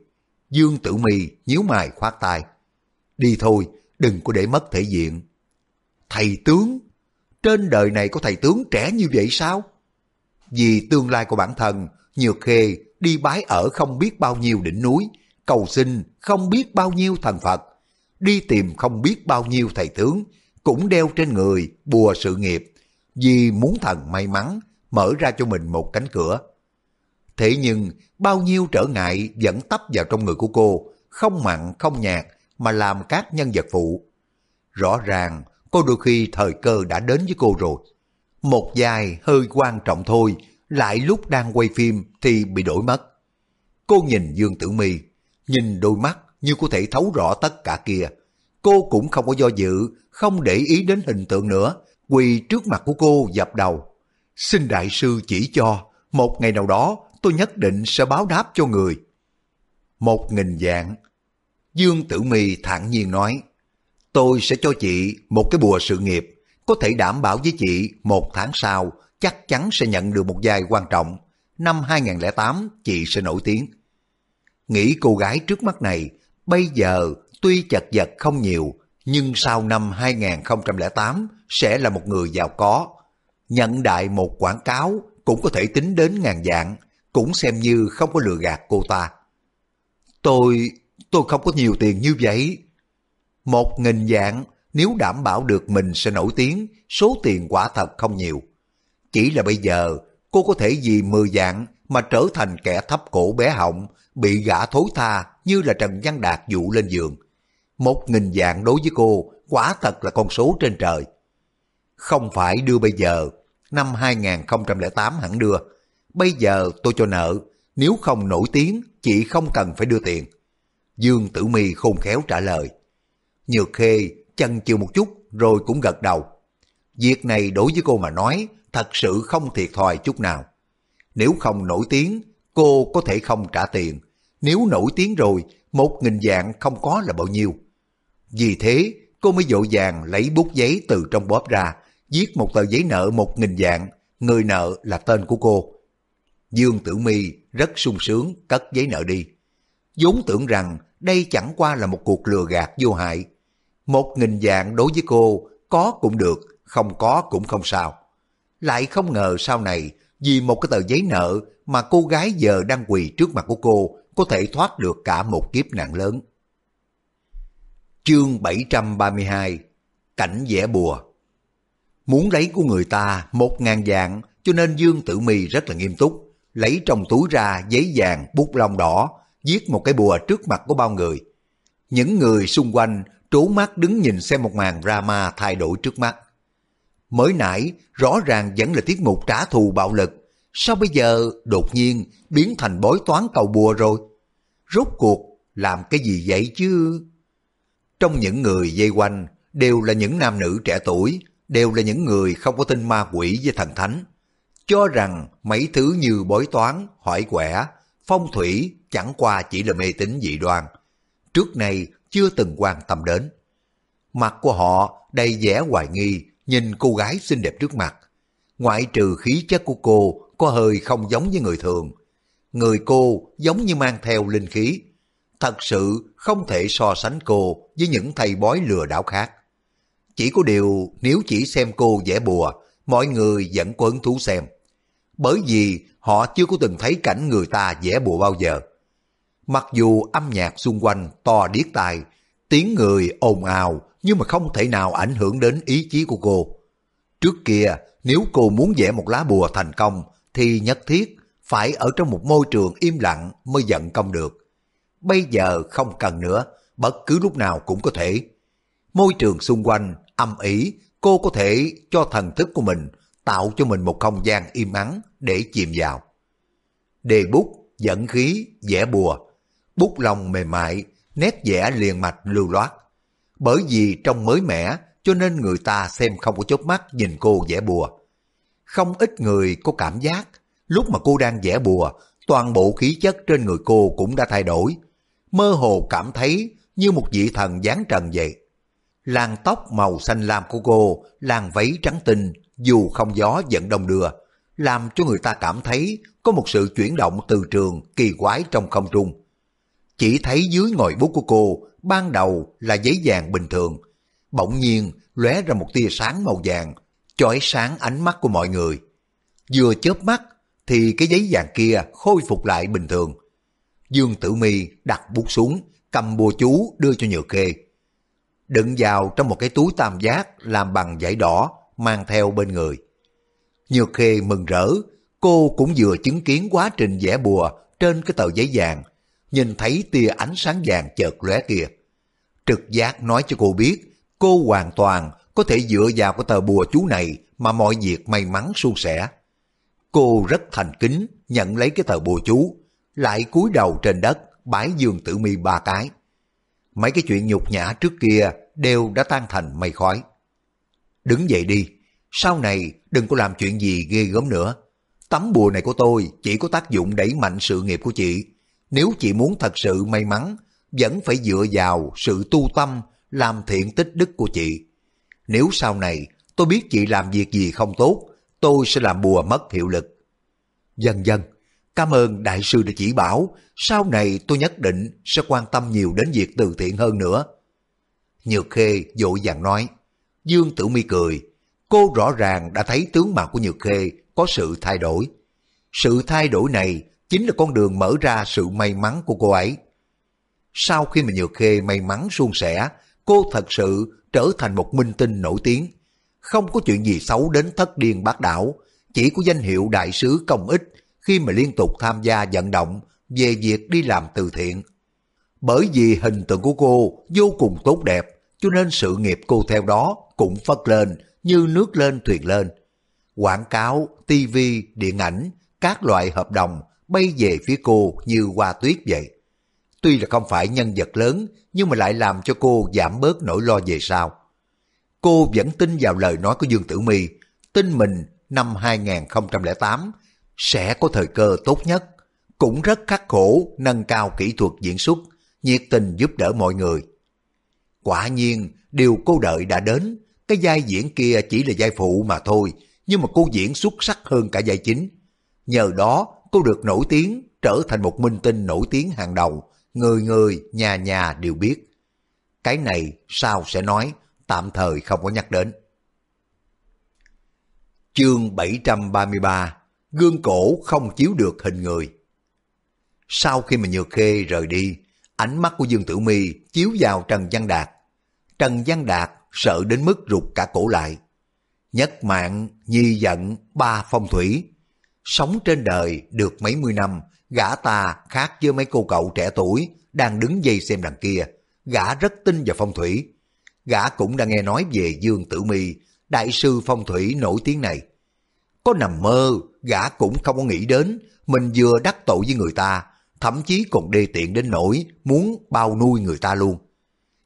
Dương Tử Mi nhíu mày khoát tay. Đi thôi, đừng có để mất thể diện. Thầy tướng? Trên đời này có thầy tướng trẻ như vậy sao? Vì tương lai của bản thân, Nhược Khê đi bái ở không biết bao nhiêu đỉnh núi, cầu xin không biết bao nhiêu thần Phật, đi tìm không biết bao nhiêu thầy tướng, cũng đeo trên người bùa sự nghiệp, vì muốn thần may mắn mở ra cho mình một cánh cửa. Thế nhưng bao nhiêu trở ngại vẫn tấp vào trong người của cô, không mặn không nhạt mà làm các nhân vật phụ. Rõ ràng cô đôi khi thời cơ đã đến với cô rồi. Một dài hơi quan trọng thôi, lại lúc đang quay phim thì bị đổi mất. Cô nhìn Dương Tử Mi, nhìn đôi mắt như có thể thấu rõ tất cả kia. Cô cũng không có do dự, không để ý đến hình tượng nữa, quỳ trước mặt của cô dập đầu. Xin đại sư chỉ cho, một ngày nào đó tôi nhất định sẽ báo đáp cho người. Một nghìn dạng. Dương Tử Mi thản nhiên nói, tôi sẽ cho chị một cái bùa sự nghiệp, có thể đảm bảo với chị một tháng sau chắc chắn sẽ nhận được một vai quan trọng. Năm 2008 chị sẽ nổi tiếng. Nghĩ cô gái trước mắt này, bây giờ tuy chật vật không nhiều, nhưng sau năm 2008 sẽ là một người giàu có. Nhận đại một quảng cáo cũng có thể tính đến ngàn dạng, cũng xem như không có lừa gạt cô ta. Tôi, tôi không có nhiều tiền như vậy. Một nghìn dạng, nếu đảm bảo được mình sẽ nổi tiếng, số tiền quả thật không nhiều. Chỉ là bây giờ, cô có thể vì mười dạng mà trở thành kẻ thấp cổ bé họng, bị gã thối tha như là Trần Văn Đạt dụ lên giường. Một nghìn dạng đối với cô, quả thật là con số trên trời. Không phải đưa bây giờ, năm 2008 hẳn đưa. Bây giờ tôi cho nợ, nếu không nổi tiếng, chị không cần phải đưa tiền. Dương Tử Mi khôn khéo trả lời. Nhược Khê chân chừ một chút rồi cũng gật đầu. Việc này đối với cô mà nói thật sự không thiệt thòi chút nào. Nếu không nổi tiếng, cô có thể không trả tiền. Nếu nổi tiếng rồi, một nghìn dạng không có là bao nhiêu. Vì thế, cô mới dội vàng lấy bút giấy từ trong bóp ra, viết một tờ giấy nợ một nghìn dạng, người nợ là tên của cô. Dương Tử Mi rất sung sướng cất giấy nợ đi. vốn tưởng rằng đây chẳng qua là một cuộc lừa gạt vô hại. Một nghìn dạng đối với cô, có cũng được, không có cũng không sao. Lại không ngờ sau này, vì một cái tờ giấy nợ mà cô gái giờ đang quỳ trước mặt của cô có thể thoát được cả một kiếp nạn lớn. Chương 732 Cảnh vẽ bùa Muốn lấy của người ta một ngàn dạng cho nên Dương Tử mì rất là nghiêm túc, lấy trong túi ra giấy vàng bút lông đỏ, viết một cái bùa trước mặt của bao người. Những người xung quanh trố mắt đứng nhìn xem một màn drama thay đổi trước mắt. Mới nãy rõ ràng vẫn là tiết mục trả thù bạo lực, sao bây giờ đột nhiên biến thành bói toán cầu bùa rồi? Rốt cuộc làm cái gì vậy chứ? Trong những người dây quanh đều là những nam nữ trẻ tuổi, đều là những người không có tin ma quỷ với thần thánh. Cho rằng mấy thứ như bói toán, hỏi quẻ, phong thủy chẳng qua chỉ là mê tín dị đoan. Trước này chưa từng quan tâm đến. Mặt của họ đầy vẻ hoài nghi, nhìn cô gái xinh đẹp trước mặt. Ngoại trừ khí chất của cô có hơi không giống với người thường. Người cô giống như mang theo linh khí. Thật sự không thể so sánh cô với những thầy bói lừa đảo khác. Chỉ có điều nếu chỉ xem cô vẽ bùa, mọi người vẫn có hứng thú xem. Bởi vì họ chưa có từng thấy cảnh người ta vẽ bùa bao giờ. Mặc dù âm nhạc xung quanh to điếc tai, tiếng người ồn ào nhưng mà không thể nào ảnh hưởng đến ý chí của cô. Trước kia, nếu cô muốn vẽ một lá bùa thành công thì nhất thiết phải ở trong một môi trường im lặng mới dẫn công được. Bây giờ không cần nữa, bất cứ lúc nào cũng có thể. Môi trường xung quanh âm ỉ, cô có thể cho thần thức của mình tạo cho mình một không gian im ắng để chìm vào. Đề bút, dẫn khí, vẽ bùa, bút lòng mềm mại, nét vẽ liền mạch lưu loát. Bởi vì trong mới mẻ cho nên người ta xem không có chớp mắt nhìn cô vẽ bùa. Không ít người có cảm giác lúc mà cô đang vẽ bùa toàn bộ khí chất trên người cô cũng đã thay đổi. Mơ hồ cảm thấy như một vị thần giáng trần vậy. Làn tóc màu xanh lam của cô, làn váy trắng tinh, dù không gió vẫn đông đưa, làm cho người ta cảm thấy có một sự chuyển động từ trường kỳ quái trong không trung. Chỉ thấy dưới ngòi bút của cô, ban đầu là giấy vàng bình thường, bỗng nhiên lóe ra một tia sáng màu vàng, chói sáng ánh mắt của mọi người. Vừa chớp mắt thì cái giấy vàng kia khôi phục lại bình thường. Dương Tử Mi đặt bút xuống, cầm bùa chú đưa cho Nhược Khê. Đựng vào trong một cái túi tam giác làm bằng vải đỏ, mang theo bên người. Nhược Khê mừng rỡ, cô cũng vừa chứng kiến quá trình vẽ bùa trên cái tờ giấy vàng, nhìn thấy tia ánh sáng vàng chợt lóe kia. Trực giác nói cho cô biết, cô hoàn toàn có thể dựa vào cái tờ bùa chú này mà mọi việc may mắn suôn sẻ. Cô rất thành kính nhận lấy cái tờ bùa chú, lại cúi đầu trên đất bái dương tử mi ba cái. Mấy cái chuyện nhục nhã trước kia đều đã tan thành mây khói. Đứng dậy đi, sau này đừng có làm chuyện gì ghê gớm nữa. Tấm bùa này của tôi chỉ có tác dụng đẩy mạnh sự nghiệp của chị. Nếu chị muốn thật sự may mắn, vẫn phải dựa vào sự tu tâm, làm thiện tích đức của chị. Nếu sau này tôi biết chị làm việc gì không tốt, tôi sẽ làm bùa mất hiệu lực. Dần dần, cảm ơn đại sư đã chỉ bảo, sau này tôi nhất định sẽ quan tâm nhiều đến việc từ thiện hơn nữa. Nhược Khê dội vàng nói, Dương Tử Mi cười, cô rõ ràng đã thấy tướng mặt của Nhược Khê có sự thay đổi. Sự thay đổi này chính là con đường mở ra sự may mắn của cô ấy. Sau khi mà Nhược Khê may mắn suôn sẻ, cô thật sự trở thành một minh tinh nổi tiếng. Không có chuyện gì xấu đến thất điên bát đảo, chỉ có danh hiệu đại sứ công ích khi mà liên tục tham gia vận động về việc đi làm từ thiện. Bởi vì hình tượng của cô vô cùng tốt đẹp, cho nên sự nghiệp cô theo đó cũng phất lên như nước lên thuyền lên. Quảng cáo, TV, điện ảnh, các loại hợp đồng bay về phía cô như hoa tuyết vậy. Tuy là không phải nhân vật lớn, nhưng mà lại làm cho cô giảm bớt nỗi lo về sau. Cô vẫn tin vào lời nói của Dương Tử My, tin mình năm 2008 sẽ có thời cơ tốt nhất, cũng rất khắc khổ nâng cao kỹ thuật diễn xuất, nhiệt tình giúp đỡ mọi người. Quả nhiên, điều cô đợi đã đến, cái vai diễn kia chỉ là vai phụ mà thôi, nhưng mà cô diễn xuất sắc hơn cả vai chính. Nhờ đó, cô được nổi tiếng, trở thành một minh tinh nổi tiếng hàng đầu, người người, nhà nhà đều biết. Cái này sao sẽ nói, tạm thời không có nhắc đến. Chương 733 Gương cổ không chiếu được hình người Sau khi mà Nhược Khê rời đi, ánh mắt của Dương Tử Mi chiếu vào Trần Văn Đạt. Trần Văn Đạt sợ đến mức rụt cả cổ lại. Nhất mạng, nhi giận, ba phong thủy. Sống trên đời được mấy mươi năm, gã ta khác với mấy cô cậu trẻ tuổi đang đứng dây xem đằng kia. Gã rất tin vào phong thủy. Gã cũng đã nghe nói về Dương Tử Mi, đại sư phong thủy nổi tiếng này. Có nằm mơ, gã cũng không có nghĩ đến mình vừa đắc tội với người ta, thậm chí còn đê tiện đến nỗi muốn bao nuôi người ta luôn.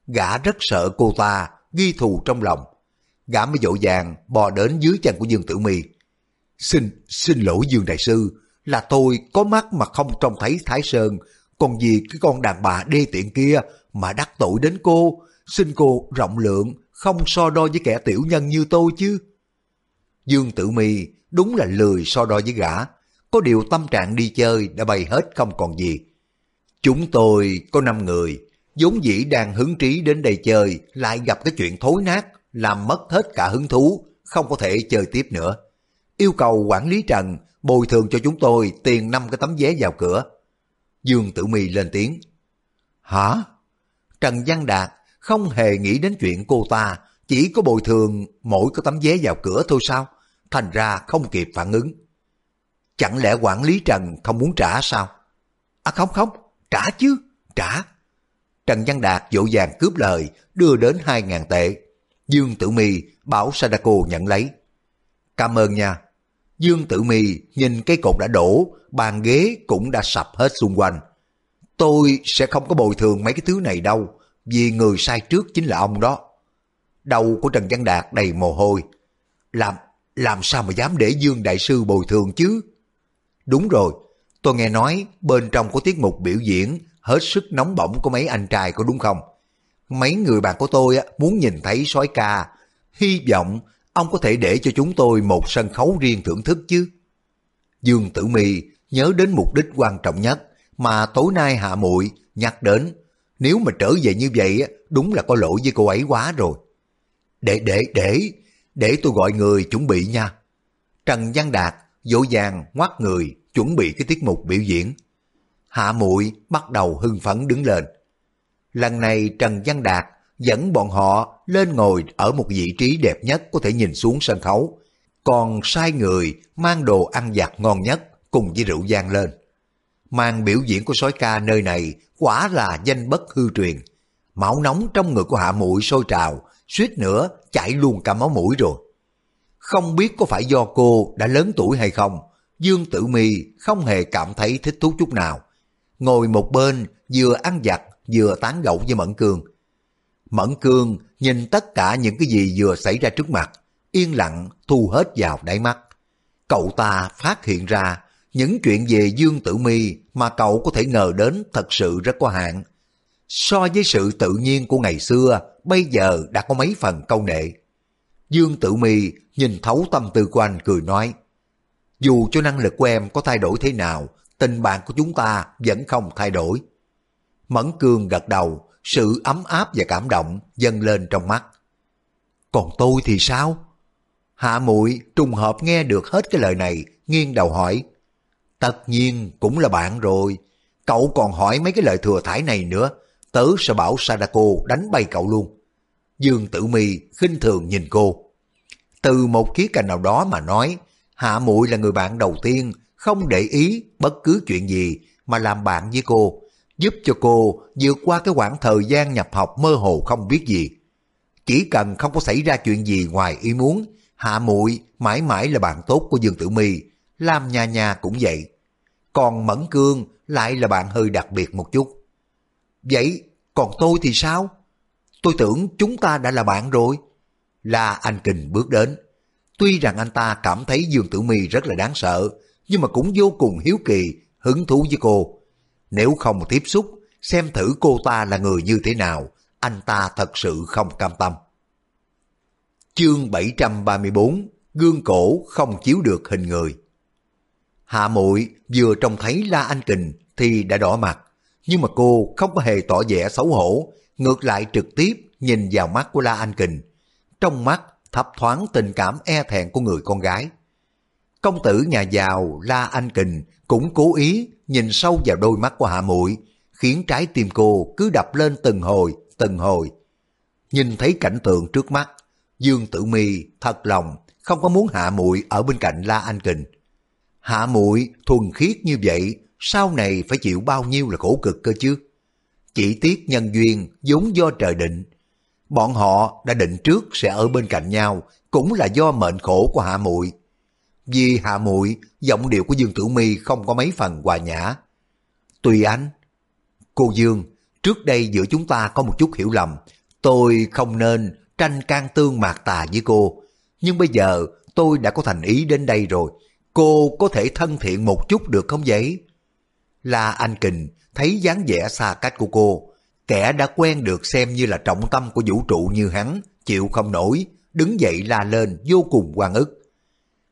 Gã rất sợ cô ta ghi thù trong lòng. Gã mới dội vàng bò đến dưới chân của Dương Tử Mi. Xin, xin lỗi Dương Đại Sư, là tôi có mắt mà không trông thấy Thái Sơn, còn vì cái con đàn bà đê tiện kia mà đắc tội đến cô, xin cô rộng lượng, không so đo với kẻ tiểu nhân như tôi chứ. Dương Tử Mi đúng là lười so đo với gã, có điều tâm trạng đi chơi đã bay hết không còn gì. Chúng tôi có 5 người, vốn dĩ đang hứng trí đến đây chơi, lại gặp cái chuyện thối nát, làm mất hết cả hứng thú, không có thể chơi tiếp nữa. Yêu cầu quản lý Trần bồi thường cho chúng tôi tiền năm cái tấm vé vào cửa. Dương Tử Mi lên tiếng. Hả? Trần Văn Đạt không hề nghĩ đến chuyện cô ta chỉ có bồi thường mỗi cái tấm vé vào cửa thôi sao? Thành ra không kịp phản ứng. Chẳng lẽ quản lý Trần không muốn trả sao? À không không, trả chứ, trả. Trần Văn Đạt dỗ dàng cướp lời, đưa đến 2.000 tệ. Dương Tử Mi bảo Sadako nhận lấy. Cảm ơn nha. Dương Tử Mi nhìn cái cột đã đổ, bàn ghế cũng đã sập hết xung quanh. Tôi sẽ không có bồi thường mấy cái thứ này đâu, vì người sai trước chính là ông đó. Đầu của Trần Văn Đạt đầy mồ hôi. Làm, làm sao mà dám để Dương Đại Sư bồi thường chứ? Đúng rồi, tôi nghe nói bên trong có tiết mục biểu diễn hết sức nóng bỏng của mấy anh trai có đúng không? Mấy người bạn của tôi muốn nhìn thấy sói ca, hy vọng ông có thể để cho chúng tôi một sân khấu riêng thưởng thức chứ. Dương Tử Mi nhớ đến mục đích quan trọng nhất mà tối nay hạ muội nhắc đến. Nếu mà trở về như vậy đúng là có lỗi với cô ấy quá rồi. Để, để, để, để tôi gọi người chuẩn bị nha. Trần Văn Đạt dỗ dàng ngoắt người chuẩn bị cái tiết mục biểu diễn. Hạ muội bắt đầu hưng phấn đứng lên. Lần này Trần Văn Đạt dẫn bọn họ lên ngồi ở một vị trí đẹp nhất có thể nhìn xuống sân khấu, còn sai người mang đồ ăn giặt ngon nhất cùng với rượu vang lên. Màn biểu diễn của sói ca nơi này quả là danh bất hư truyền. Máu nóng trong người của hạ mũi sôi trào, suýt nữa chảy luôn cả máu mũi rồi. Không biết có phải do cô đã lớn tuổi hay không, Dương Tử Mi không hề cảm thấy thích thú chút nào. Ngồi một bên, vừa ăn giặt, vừa tán gẫu với Mẫn Cường. Mẫn Cương nhìn tất cả những cái gì vừa xảy ra trước mặt, yên lặng thu hết vào đáy mắt. Cậu ta phát hiện ra những chuyện về Dương Tử Mi mà cậu có thể ngờ đến thật sự rất có hạn. So với sự tự nhiên của ngày xưa, bây giờ đã có mấy phần câu nệ. Dương Tử Mi nhìn thấu tâm tư của anh cười nói, dù cho năng lực của em có thay đổi thế nào, tình bạn của chúng ta vẫn không thay đổi. Mẫn Cương gật đầu, sự ấm áp và cảm động dâng lên trong mắt. Còn tôi thì sao? Hạ muội trùng hợp nghe được hết cái lời này, nghiêng đầu hỏi. Tất nhiên cũng là bạn rồi. Cậu còn hỏi mấy cái lời thừa thải này nữa, tớ sẽ bảo Sadako đánh bay cậu luôn. Dương Tử Mi khinh thường nhìn cô. Từ một khía cạnh nào đó mà nói, Hạ muội là người bạn đầu tiên không để ý bất cứ chuyện gì mà làm bạn với cô, giúp cho cô vượt qua cái khoảng thời gian nhập học mơ hồ không biết gì. Chỉ cần không có xảy ra chuyện gì ngoài ý muốn, Hạ muội mãi mãi là bạn tốt của Dương Tử Mi, làm nhà nhà cũng vậy. Còn Mẫn Cương lại là bạn hơi đặc biệt một chút. Vậy còn tôi thì sao? Tôi tưởng chúng ta đã là bạn rồi. Là anh Kình bước đến. Tuy rằng anh ta cảm thấy Dương Tử Mi rất là đáng sợ, nhưng mà cũng vô cùng hiếu kỳ, hứng thú với cô. Nếu không tiếp xúc, xem thử cô ta là người như thế nào, anh ta thật sự không cam tâm. Chương 734 Gương cổ không chiếu được hình người Hạ muội vừa trông thấy La Anh Kình thì đã đỏ mặt, nhưng mà cô không có hề tỏ vẻ xấu hổ, ngược lại trực tiếp nhìn vào mắt của La Anh Kình. Trong mắt thấp thoáng tình cảm e thẹn của người con gái. Công tử nhà giàu La Anh Kình cũng cố ý nhìn sâu vào đôi mắt của Hạ Muội, khiến trái tim cô cứ đập lên từng hồi, từng hồi. Nhìn thấy cảnh tượng trước mắt, Dương Tử Mi thật lòng không có muốn Hạ Muội ở bên cạnh La Anh Kình. Hạ Muội thuần khiết như vậy, sau này phải chịu bao nhiêu là khổ cực cơ chứ? Chỉ tiếc nhân duyên vốn do trời định. Bọn họ đã định trước sẽ ở bên cạnh nhau, cũng là do mệnh khổ của Hạ Muội vì hạ muội giọng điệu của Dương Tử Mi không có mấy phần hòa nhã. Tùy anh. Cô Dương, trước đây giữa chúng ta có một chút hiểu lầm. Tôi không nên tranh can tương mạc tà với cô. Nhưng bây giờ tôi đã có thành ý đến đây rồi. Cô có thể thân thiện một chút được không vậy? La anh Kình thấy dáng vẻ xa cách của cô. Kẻ đã quen được xem như là trọng tâm của vũ trụ như hắn, chịu không nổi, đứng dậy la lên vô cùng quan ức.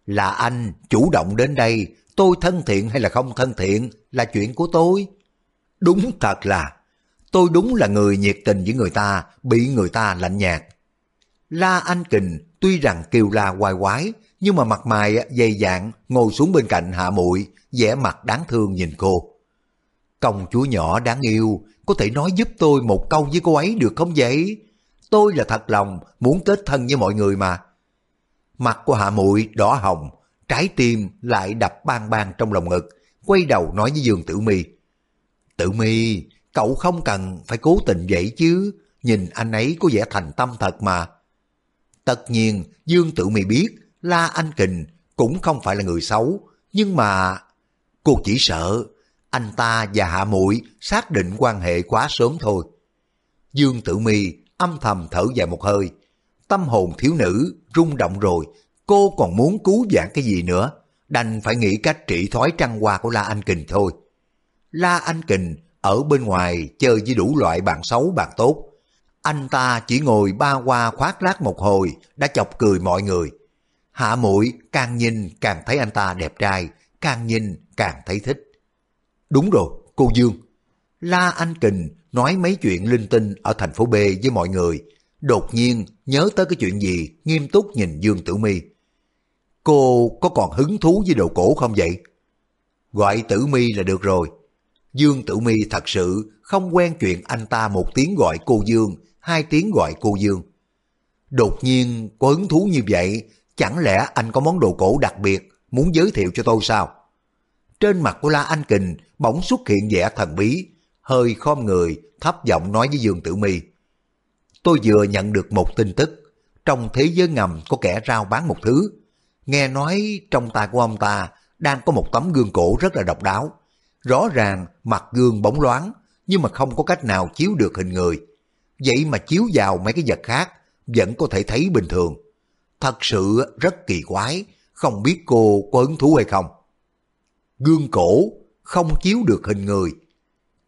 Là anh chủ động đến đây, tôi thân thiện hay là không thân thiện là chuyện của tôi. Đúng thật là, tôi đúng là người nhiệt tình với người ta, bị người ta lạnh nhạt. La Anh Kình tuy rằng kêu la hoài quái, nhưng mà mặt mày dày dạn ngồi xuống bên cạnh hạ muội vẻ mặt đáng thương nhìn cô. Công chúa nhỏ đáng yêu, có thể nói giúp tôi một câu với cô ấy được không vậy? Tôi là thật lòng muốn kết thân với mọi người mà. Mặt của hạ muội đỏ hồng, trái tim lại đập bang bang trong lòng ngực, quay đầu nói với Dương Tử Mi. Tử Mi, cậu không cần phải cố tình vậy chứ, nhìn anh ấy có vẻ thành tâm thật mà. Tất nhiên, Dương Tử Mi biết La Anh Kình cũng không phải là người xấu, nhưng mà cô chỉ sợ anh ta và Hạ Muội xác định quan hệ quá sớm thôi. Dương Tử Mi âm thầm thở dài một hơi, tâm hồn thiếu nữ rung động rồi, cô còn muốn cứu vãn cái gì nữa, đành phải nghĩ cách trị thói trăng hoa của La Anh Kình thôi. La Anh Kình ở bên ngoài chơi với đủ loại bạn xấu bạn tốt. Anh ta chỉ ngồi ba qua khoác lác một hồi đã chọc cười mọi người. Hạ muội càng nhìn càng thấy anh ta đẹp trai, càng nhìn càng thấy thích. Đúng rồi, cô Dương. La Anh Kình nói mấy chuyện linh tinh ở thành phố B với mọi người. Đột nhiên nhớ tới cái chuyện gì, nghiêm túc nhìn Dương Tử Mi. Cô có còn hứng thú với đồ cổ không vậy? Gọi Tử Mi là được rồi. Dương Tử Mi thật sự không quen chuyện anh ta một tiếng gọi cô Dương, hai tiếng gọi cô Dương. Đột nhiên có hứng thú như vậy, chẳng lẽ anh có món đồ cổ đặc biệt muốn giới thiệu cho tôi sao? Trên mặt của La Anh Kình bỗng xuất hiện vẻ thần bí, hơi khom người, thấp giọng nói với Dương Tử Mi. Tôi vừa nhận được một tin tức, trong thế giới ngầm có kẻ rao bán một thứ. Nghe nói trong tay của ông ta đang có một tấm gương cổ rất là độc đáo. Rõ ràng mặt gương bóng loáng, nhưng mà không có cách nào chiếu được hình người. Vậy mà chiếu vào mấy cái vật khác, vẫn có thể thấy bình thường. Thật sự rất kỳ quái, không biết cô có hứng thú hay không. Gương cổ không chiếu được hình người.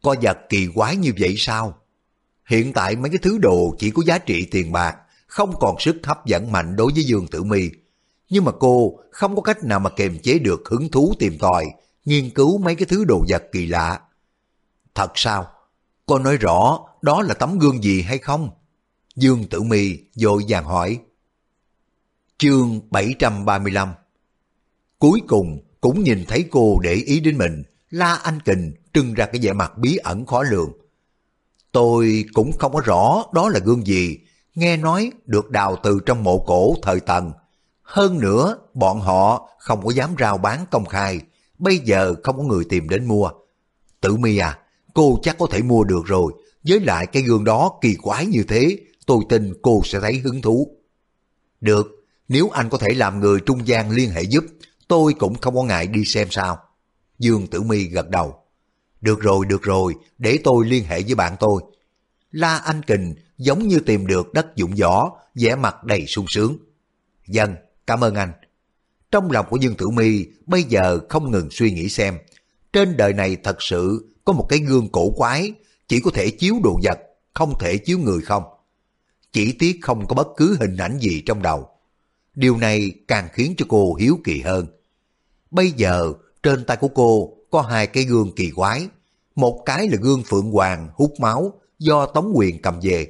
Có vật kỳ quái như vậy sao? Hiện tại mấy cái thứ đồ chỉ có giá trị tiền bạc, không còn sức hấp dẫn mạnh đối với Dương Tử Mi. Nhưng mà cô không có cách nào mà kềm chế được hứng thú tìm tòi, nghiên cứu mấy cái thứ đồ vật kỳ lạ. Thật sao? Cô nói rõ đó là tấm gương gì hay không? Dương Tử Mi vội vàng hỏi. Chương 735 Cuối cùng cũng nhìn thấy cô để ý đến mình, La Anh Kình trưng ra cái vẻ mặt bí ẩn khó lường. Tôi cũng không có rõ đó là gương gì, nghe nói được đào từ trong mộ cổ thời Tần. Hơn nữa, bọn họ không có dám rao bán công khai, bây giờ không có người tìm đến mua. Tử mi à, cô chắc có thể mua được rồi, với lại cái gương đó kỳ quái như thế, tôi tin cô sẽ thấy hứng thú. Được, nếu anh có thể làm người trung gian liên hệ giúp, tôi cũng không có ngại đi xem sao. Dương Tử Mi gật đầu. Được rồi, được rồi, để tôi liên hệ với bạn tôi. La Anh Kình giống như tìm được đất dụng võ, vẻ mặt đầy sung sướng. Dân, cảm ơn anh. Trong lòng của Dương Tử Mi bây giờ không ngừng suy nghĩ xem, trên đời này thật sự có một cái gương cổ quái, chỉ có thể chiếu đồ vật, không thể chiếu người không. Chỉ tiếc không có bất cứ hình ảnh gì trong đầu. Điều này càng khiến cho cô hiếu kỳ hơn. Bây giờ, trên tay của cô có hai cái gương kỳ quái. Một cái là gương Phượng Hoàng hút máu do Tống Quyền cầm về.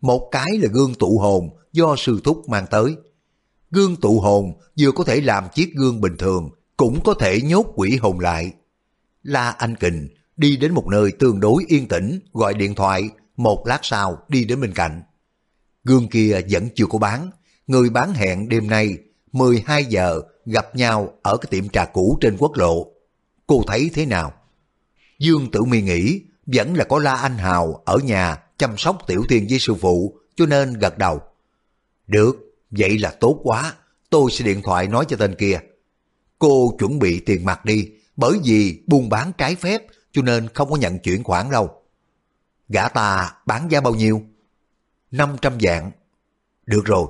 Một cái là gương tụ hồn do sư thúc mang tới. Gương tụ hồn vừa có thể làm chiếc gương bình thường, cũng có thể nhốt quỷ hồn lại. La Anh Kình đi đến một nơi tương đối yên tĩnh, gọi điện thoại, một lát sau đi đến bên cạnh. Gương kia vẫn chưa có bán, người bán hẹn đêm nay 12 giờ gặp nhau ở cái tiệm trà cũ trên quốc lộ. Cô thấy thế nào? Dương Tử Mi nghĩ vẫn là có La Anh Hào ở nhà chăm sóc Tiểu Thiên với sư phụ cho nên gật đầu. Được, vậy là tốt quá, tôi sẽ điện thoại nói cho tên kia. Cô chuẩn bị tiền mặt đi, bởi vì buôn bán trái phép cho nên không có nhận chuyển khoản đâu. Gã ta bán giá bao nhiêu? 500 vạn. Được rồi,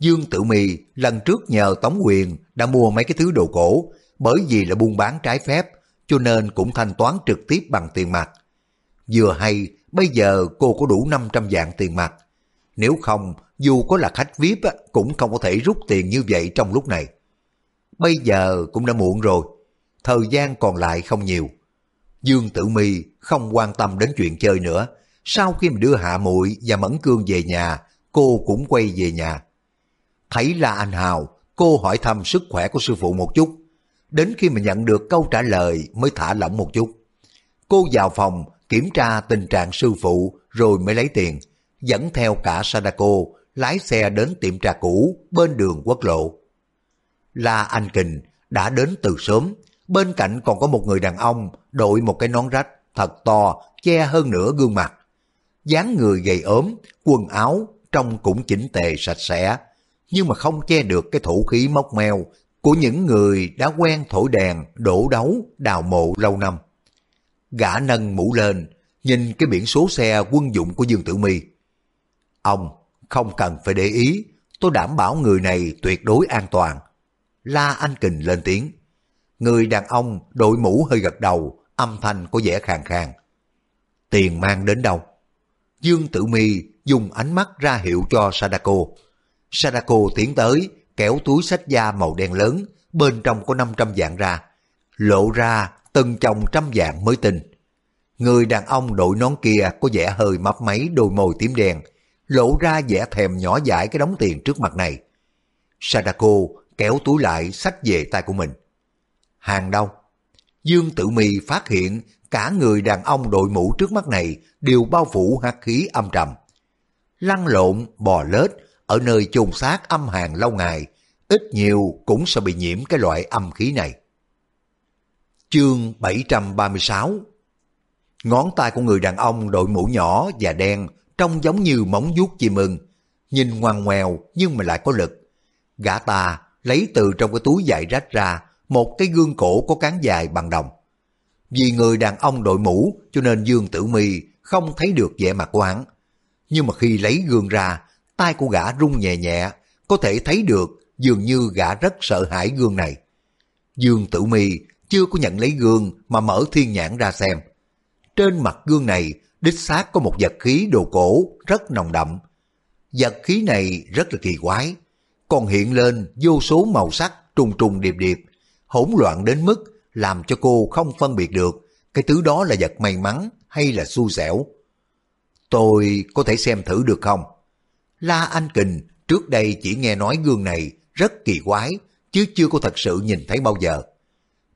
Dương Tử Mì lần trước nhờ Tống Quyền đã mua mấy cái thứ đồ cổ, bởi vì là buôn bán trái phép, cho nên cũng thanh toán trực tiếp bằng tiền mặt. Vừa hay bây giờ cô có đủ 500 vạn tiền mặt. Nếu không, dù có là khách VIP cũng không có thể rút tiền như vậy trong lúc này. Bây giờ cũng đã muộn rồi, thời gian còn lại không nhiều. Dương Tử Mi không quan tâm đến chuyện chơi nữa. Sau khi mà đưa Hạ Muội và Mẫn Cương về nhà, cô cũng quay về nhà. Thấy là anh Hào, cô hỏi thăm sức khỏe của sư phụ một chút. Đến khi mà nhận được câu trả lời mới thả lỏng một chút. Cô vào phòng kiểm tra tình trạng sư phụ rồi mới lấy tiền, dẫn theo cả Sadako lái xe đến tiệm trà cũ bên đường quốc lộ. La Anh Kình đã đến từ sớm, bên cạnh còn có một người đàn ông đội một cái nón rách thật to che hơn nửa gương mặt. dáng người gầy ốm, quần áo trông cũng chỉnh tề sạch sẽ, nhưng mà không che được cái thủ khí móc meo của những người đã quen thổi đèn, đổ đấu, đào mộ lâu năm. Gã nâng mũ lên, nhìn cái biển số xe quân dụng của Dương Tử My. Ông không cần phải để ý, tôi đảm bảo người này tuyệt đối an toàn. La Anh Kình lên tiếng. Người đàn ông đội mũ hơi gật đầu, âm thanh có vẻ khàn khàn. Tiền mang đến đâu? Dương Tử Mi dùng ánh mắt ra hiệu cho Sadako. Sadako tiến tới, kéo túi sách da màu đen lớn, bên trong có 500 vạn ra. Lộ ra từng chồng trăm vạn mới tin. Người đàn ông đội nón kia có vẻ hơi mấp máy đôi môi tím đen, lộ ra vẻ thèm nhỏ dãi cái đống tiền trước mặt này. Sadako kéo túi lại sách về tay của mình. Hàng đâu? Dương Tử Mi phát hiện cả người đàn ông đội mũ trước mắt này đều bao phủ hạt khí âm trầm. Lăn lộn, bò lết, ở nơi chôn xác âm hàng lâu ngày, ít nhiều cũng sẽ bị nhiễm cái loại âm khí này. Chương 736 Ngón tay của người đàn ông đội mũ nhỏ và đen trông giống như móng vuốt chim ưng, nhìn ngoằn ngoèo nhưng mà lại có lực. Gã ta lấy từ trong cái túi dài rách ra một cái gương cổ có cán dài bằng đồng. Vì người đàn ông đội mũ cho nên Dương Tử Mi không thấy được vẻ mặt của hắn. Nhưng mà khi lấy gương ra, tay của gã rung nhẹ nhẹ, có thể thấy được dường như gã rất sợ hãi gương này. Dương Tử Mi chưa có nhận lấy gương mà mở thiên nhãn ra xem. Trên mặt gương này đích xác có một vật khí đồ cổ rất nồng đậm. Vật khí này rất là kỳ quái, còn hiện lên vô số màu sắc trùng trùng điệp điệp, hỗn loạn đến mức làm cho cô không phân biệt được cái thứ đó là vật may mắn hay là xui xẻo. Tôi có thể xem thử được không? La Anh Kình trước đây chỉ nghe nói gương này rất kỳ quái, chứ chưa có thật sự nhìn thấy bao giờ.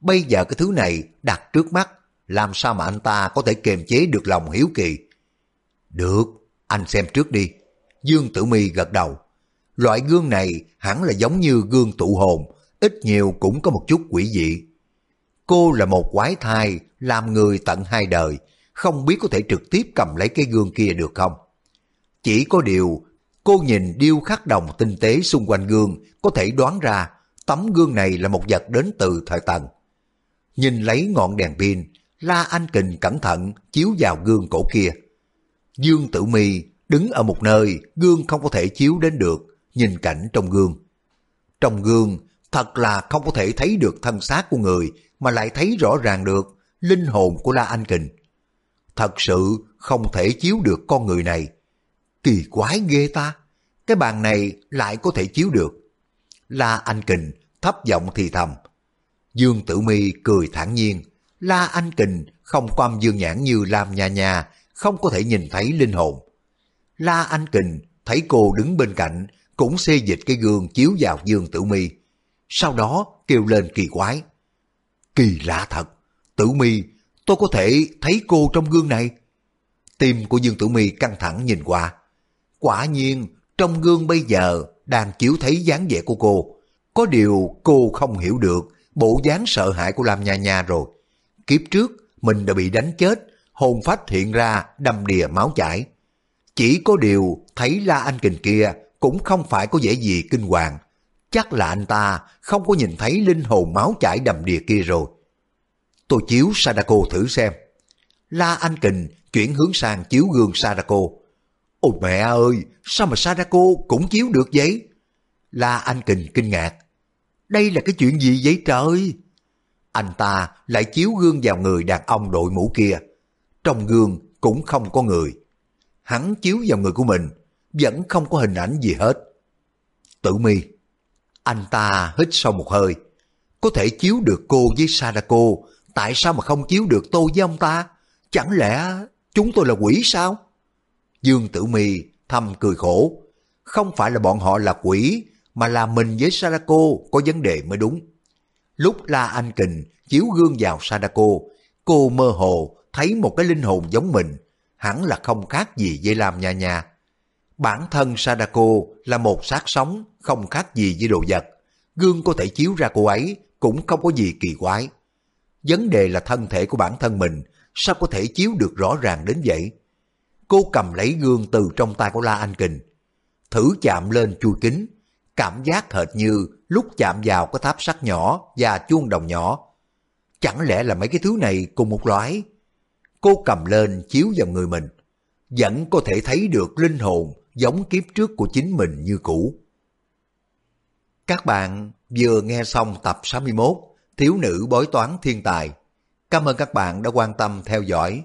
Bây giờ cái thứ này đặt trước mắt, làm sao mà anh ta có thể kiềm chế được lòng hiếu kỳ? Được, anh xem trước đi. Dương Tử Mi gật đầu. Loại gương này hẳn là giống như gương tụ hồn, ít nhiều cũng có một chút quỷ dị. Cô là một quái thai, làm người tận hai đời, không biết có thể trực tiếp cầm lấy cái gương kia được không? Chỉ có điều, cô nhìn điêu khắc đồng tinh tế xung quanh gương, có thể đoán ra tấm gương này là một vật đến từ thời Tần. Nhìn lấy ngọn đèn pin, La Anh Kình cẩn thận chiếu vào gương cổ kia. Dương Tử Mi đứng ở một nơi gương không có thể chiếu đến được, nhìn cảnh trong gương. Trong gương, thật là không có thể thấy được thân xác của người mà lại thấy rõ ràng được linh hồn của La Anh Kình. Thật sự không thể chiếu được con người này. Kỳ quái ghê ta, cái bàn này lại có thể chiếu được. La Anh Kình thấp giọng thì thầm. Dương Tử Mi cười thản nhiên. La Anh Kình không quam dương nhãn như Lam Nha Nha, không có thể nhìn thấy linh hồn. La Anh Kình thấy cô đứng bên cạnh, cũng xê dịch cái gương chiếu vào Dương Tử Mi. Sau đó kêu lên kỳ quái. Kỳ lạ thật, Tử Mi, tôi có thể thấy cô trong gương này. Tim của Dương Tử Mi căng thẳng nhìn qua. Quả nhiên, trong gương bây giờ đang chiếu thấy dáng vẻ của cô. Có điều cô không hiểu được bộ dáng sợ hãi của Lam Nha Nha rồi. Kiếp trước, mình đã bị đánh chết, hồn phách hiện ra đầm đìa máu chảy. Chỉ có điều thấy La Anh Kình kia cũng không phải có vẻ gì kinh hoàng. Chắc là anh ta không có nhìn thấy linh hồn máu chảy đầm đìa kia rồi. Tôi chiếu Sadako thử xem. La Anh Kình chuyển hướng sang chiếu gương Sadako. Ôi mẹ ơi, sao mà Sadako cũng chiếu được vậy? La Anh Kình kinh ngạc. Đây là cái chuyện gì vậy trời? Anh ta lại chiếu gương vào người đàn ông đội mũ kia. Trong gương cũng không có người. Hắn chiếu vào người của mình, vẫn không có hình ảnh gì hết. Tử mi, anh ta hít sâu một hơi, có thể chiếu được cô với Sadako, tại sao mà không chiếu được tôi với ông ta? Chẳng lẽ chúng tôi là quỷ sao? Dương Tử Mi thầm cười khổ, không phải là bọn họ là quỷ, mà là mình với Sadako có vấn đề mới đúng. Lúc La Anh Kình chiếu gương vào Sadako, cô mơ hồ thấy một cái linh hồn giống mình, hẳn là không khác gì với Lam Nha Nha. Bản thân Sadako là một xác sống, không khác gì với đồ vật. Gương có thể chiếu ra cô ấy, cũng không có gì kỳ quái. Vấn đề là thân thể của bản thân mình, sao có thể chiếu được rõ ràng đến vậy? Cô cầm lấy gương từ trong tay của La Anh Kình, thử chạm lên chui kính, cảm giác hệt như lúc chạm vào cái tháp sắt nhỏ và chuông đồng nhỏ. Chẳng lẽ là mấy cái thứ này cùng một loại? Cô cầm lên chiếu vào người mình, vẫn có thể thấy được linh hồn giống kiếp trước của chính mình như cũ. Các bạn vừa nghe xong tập 61 Thiếu nữ bói toán thiên tài. Cảm ơn các bạn đã quan tâm theo dõi.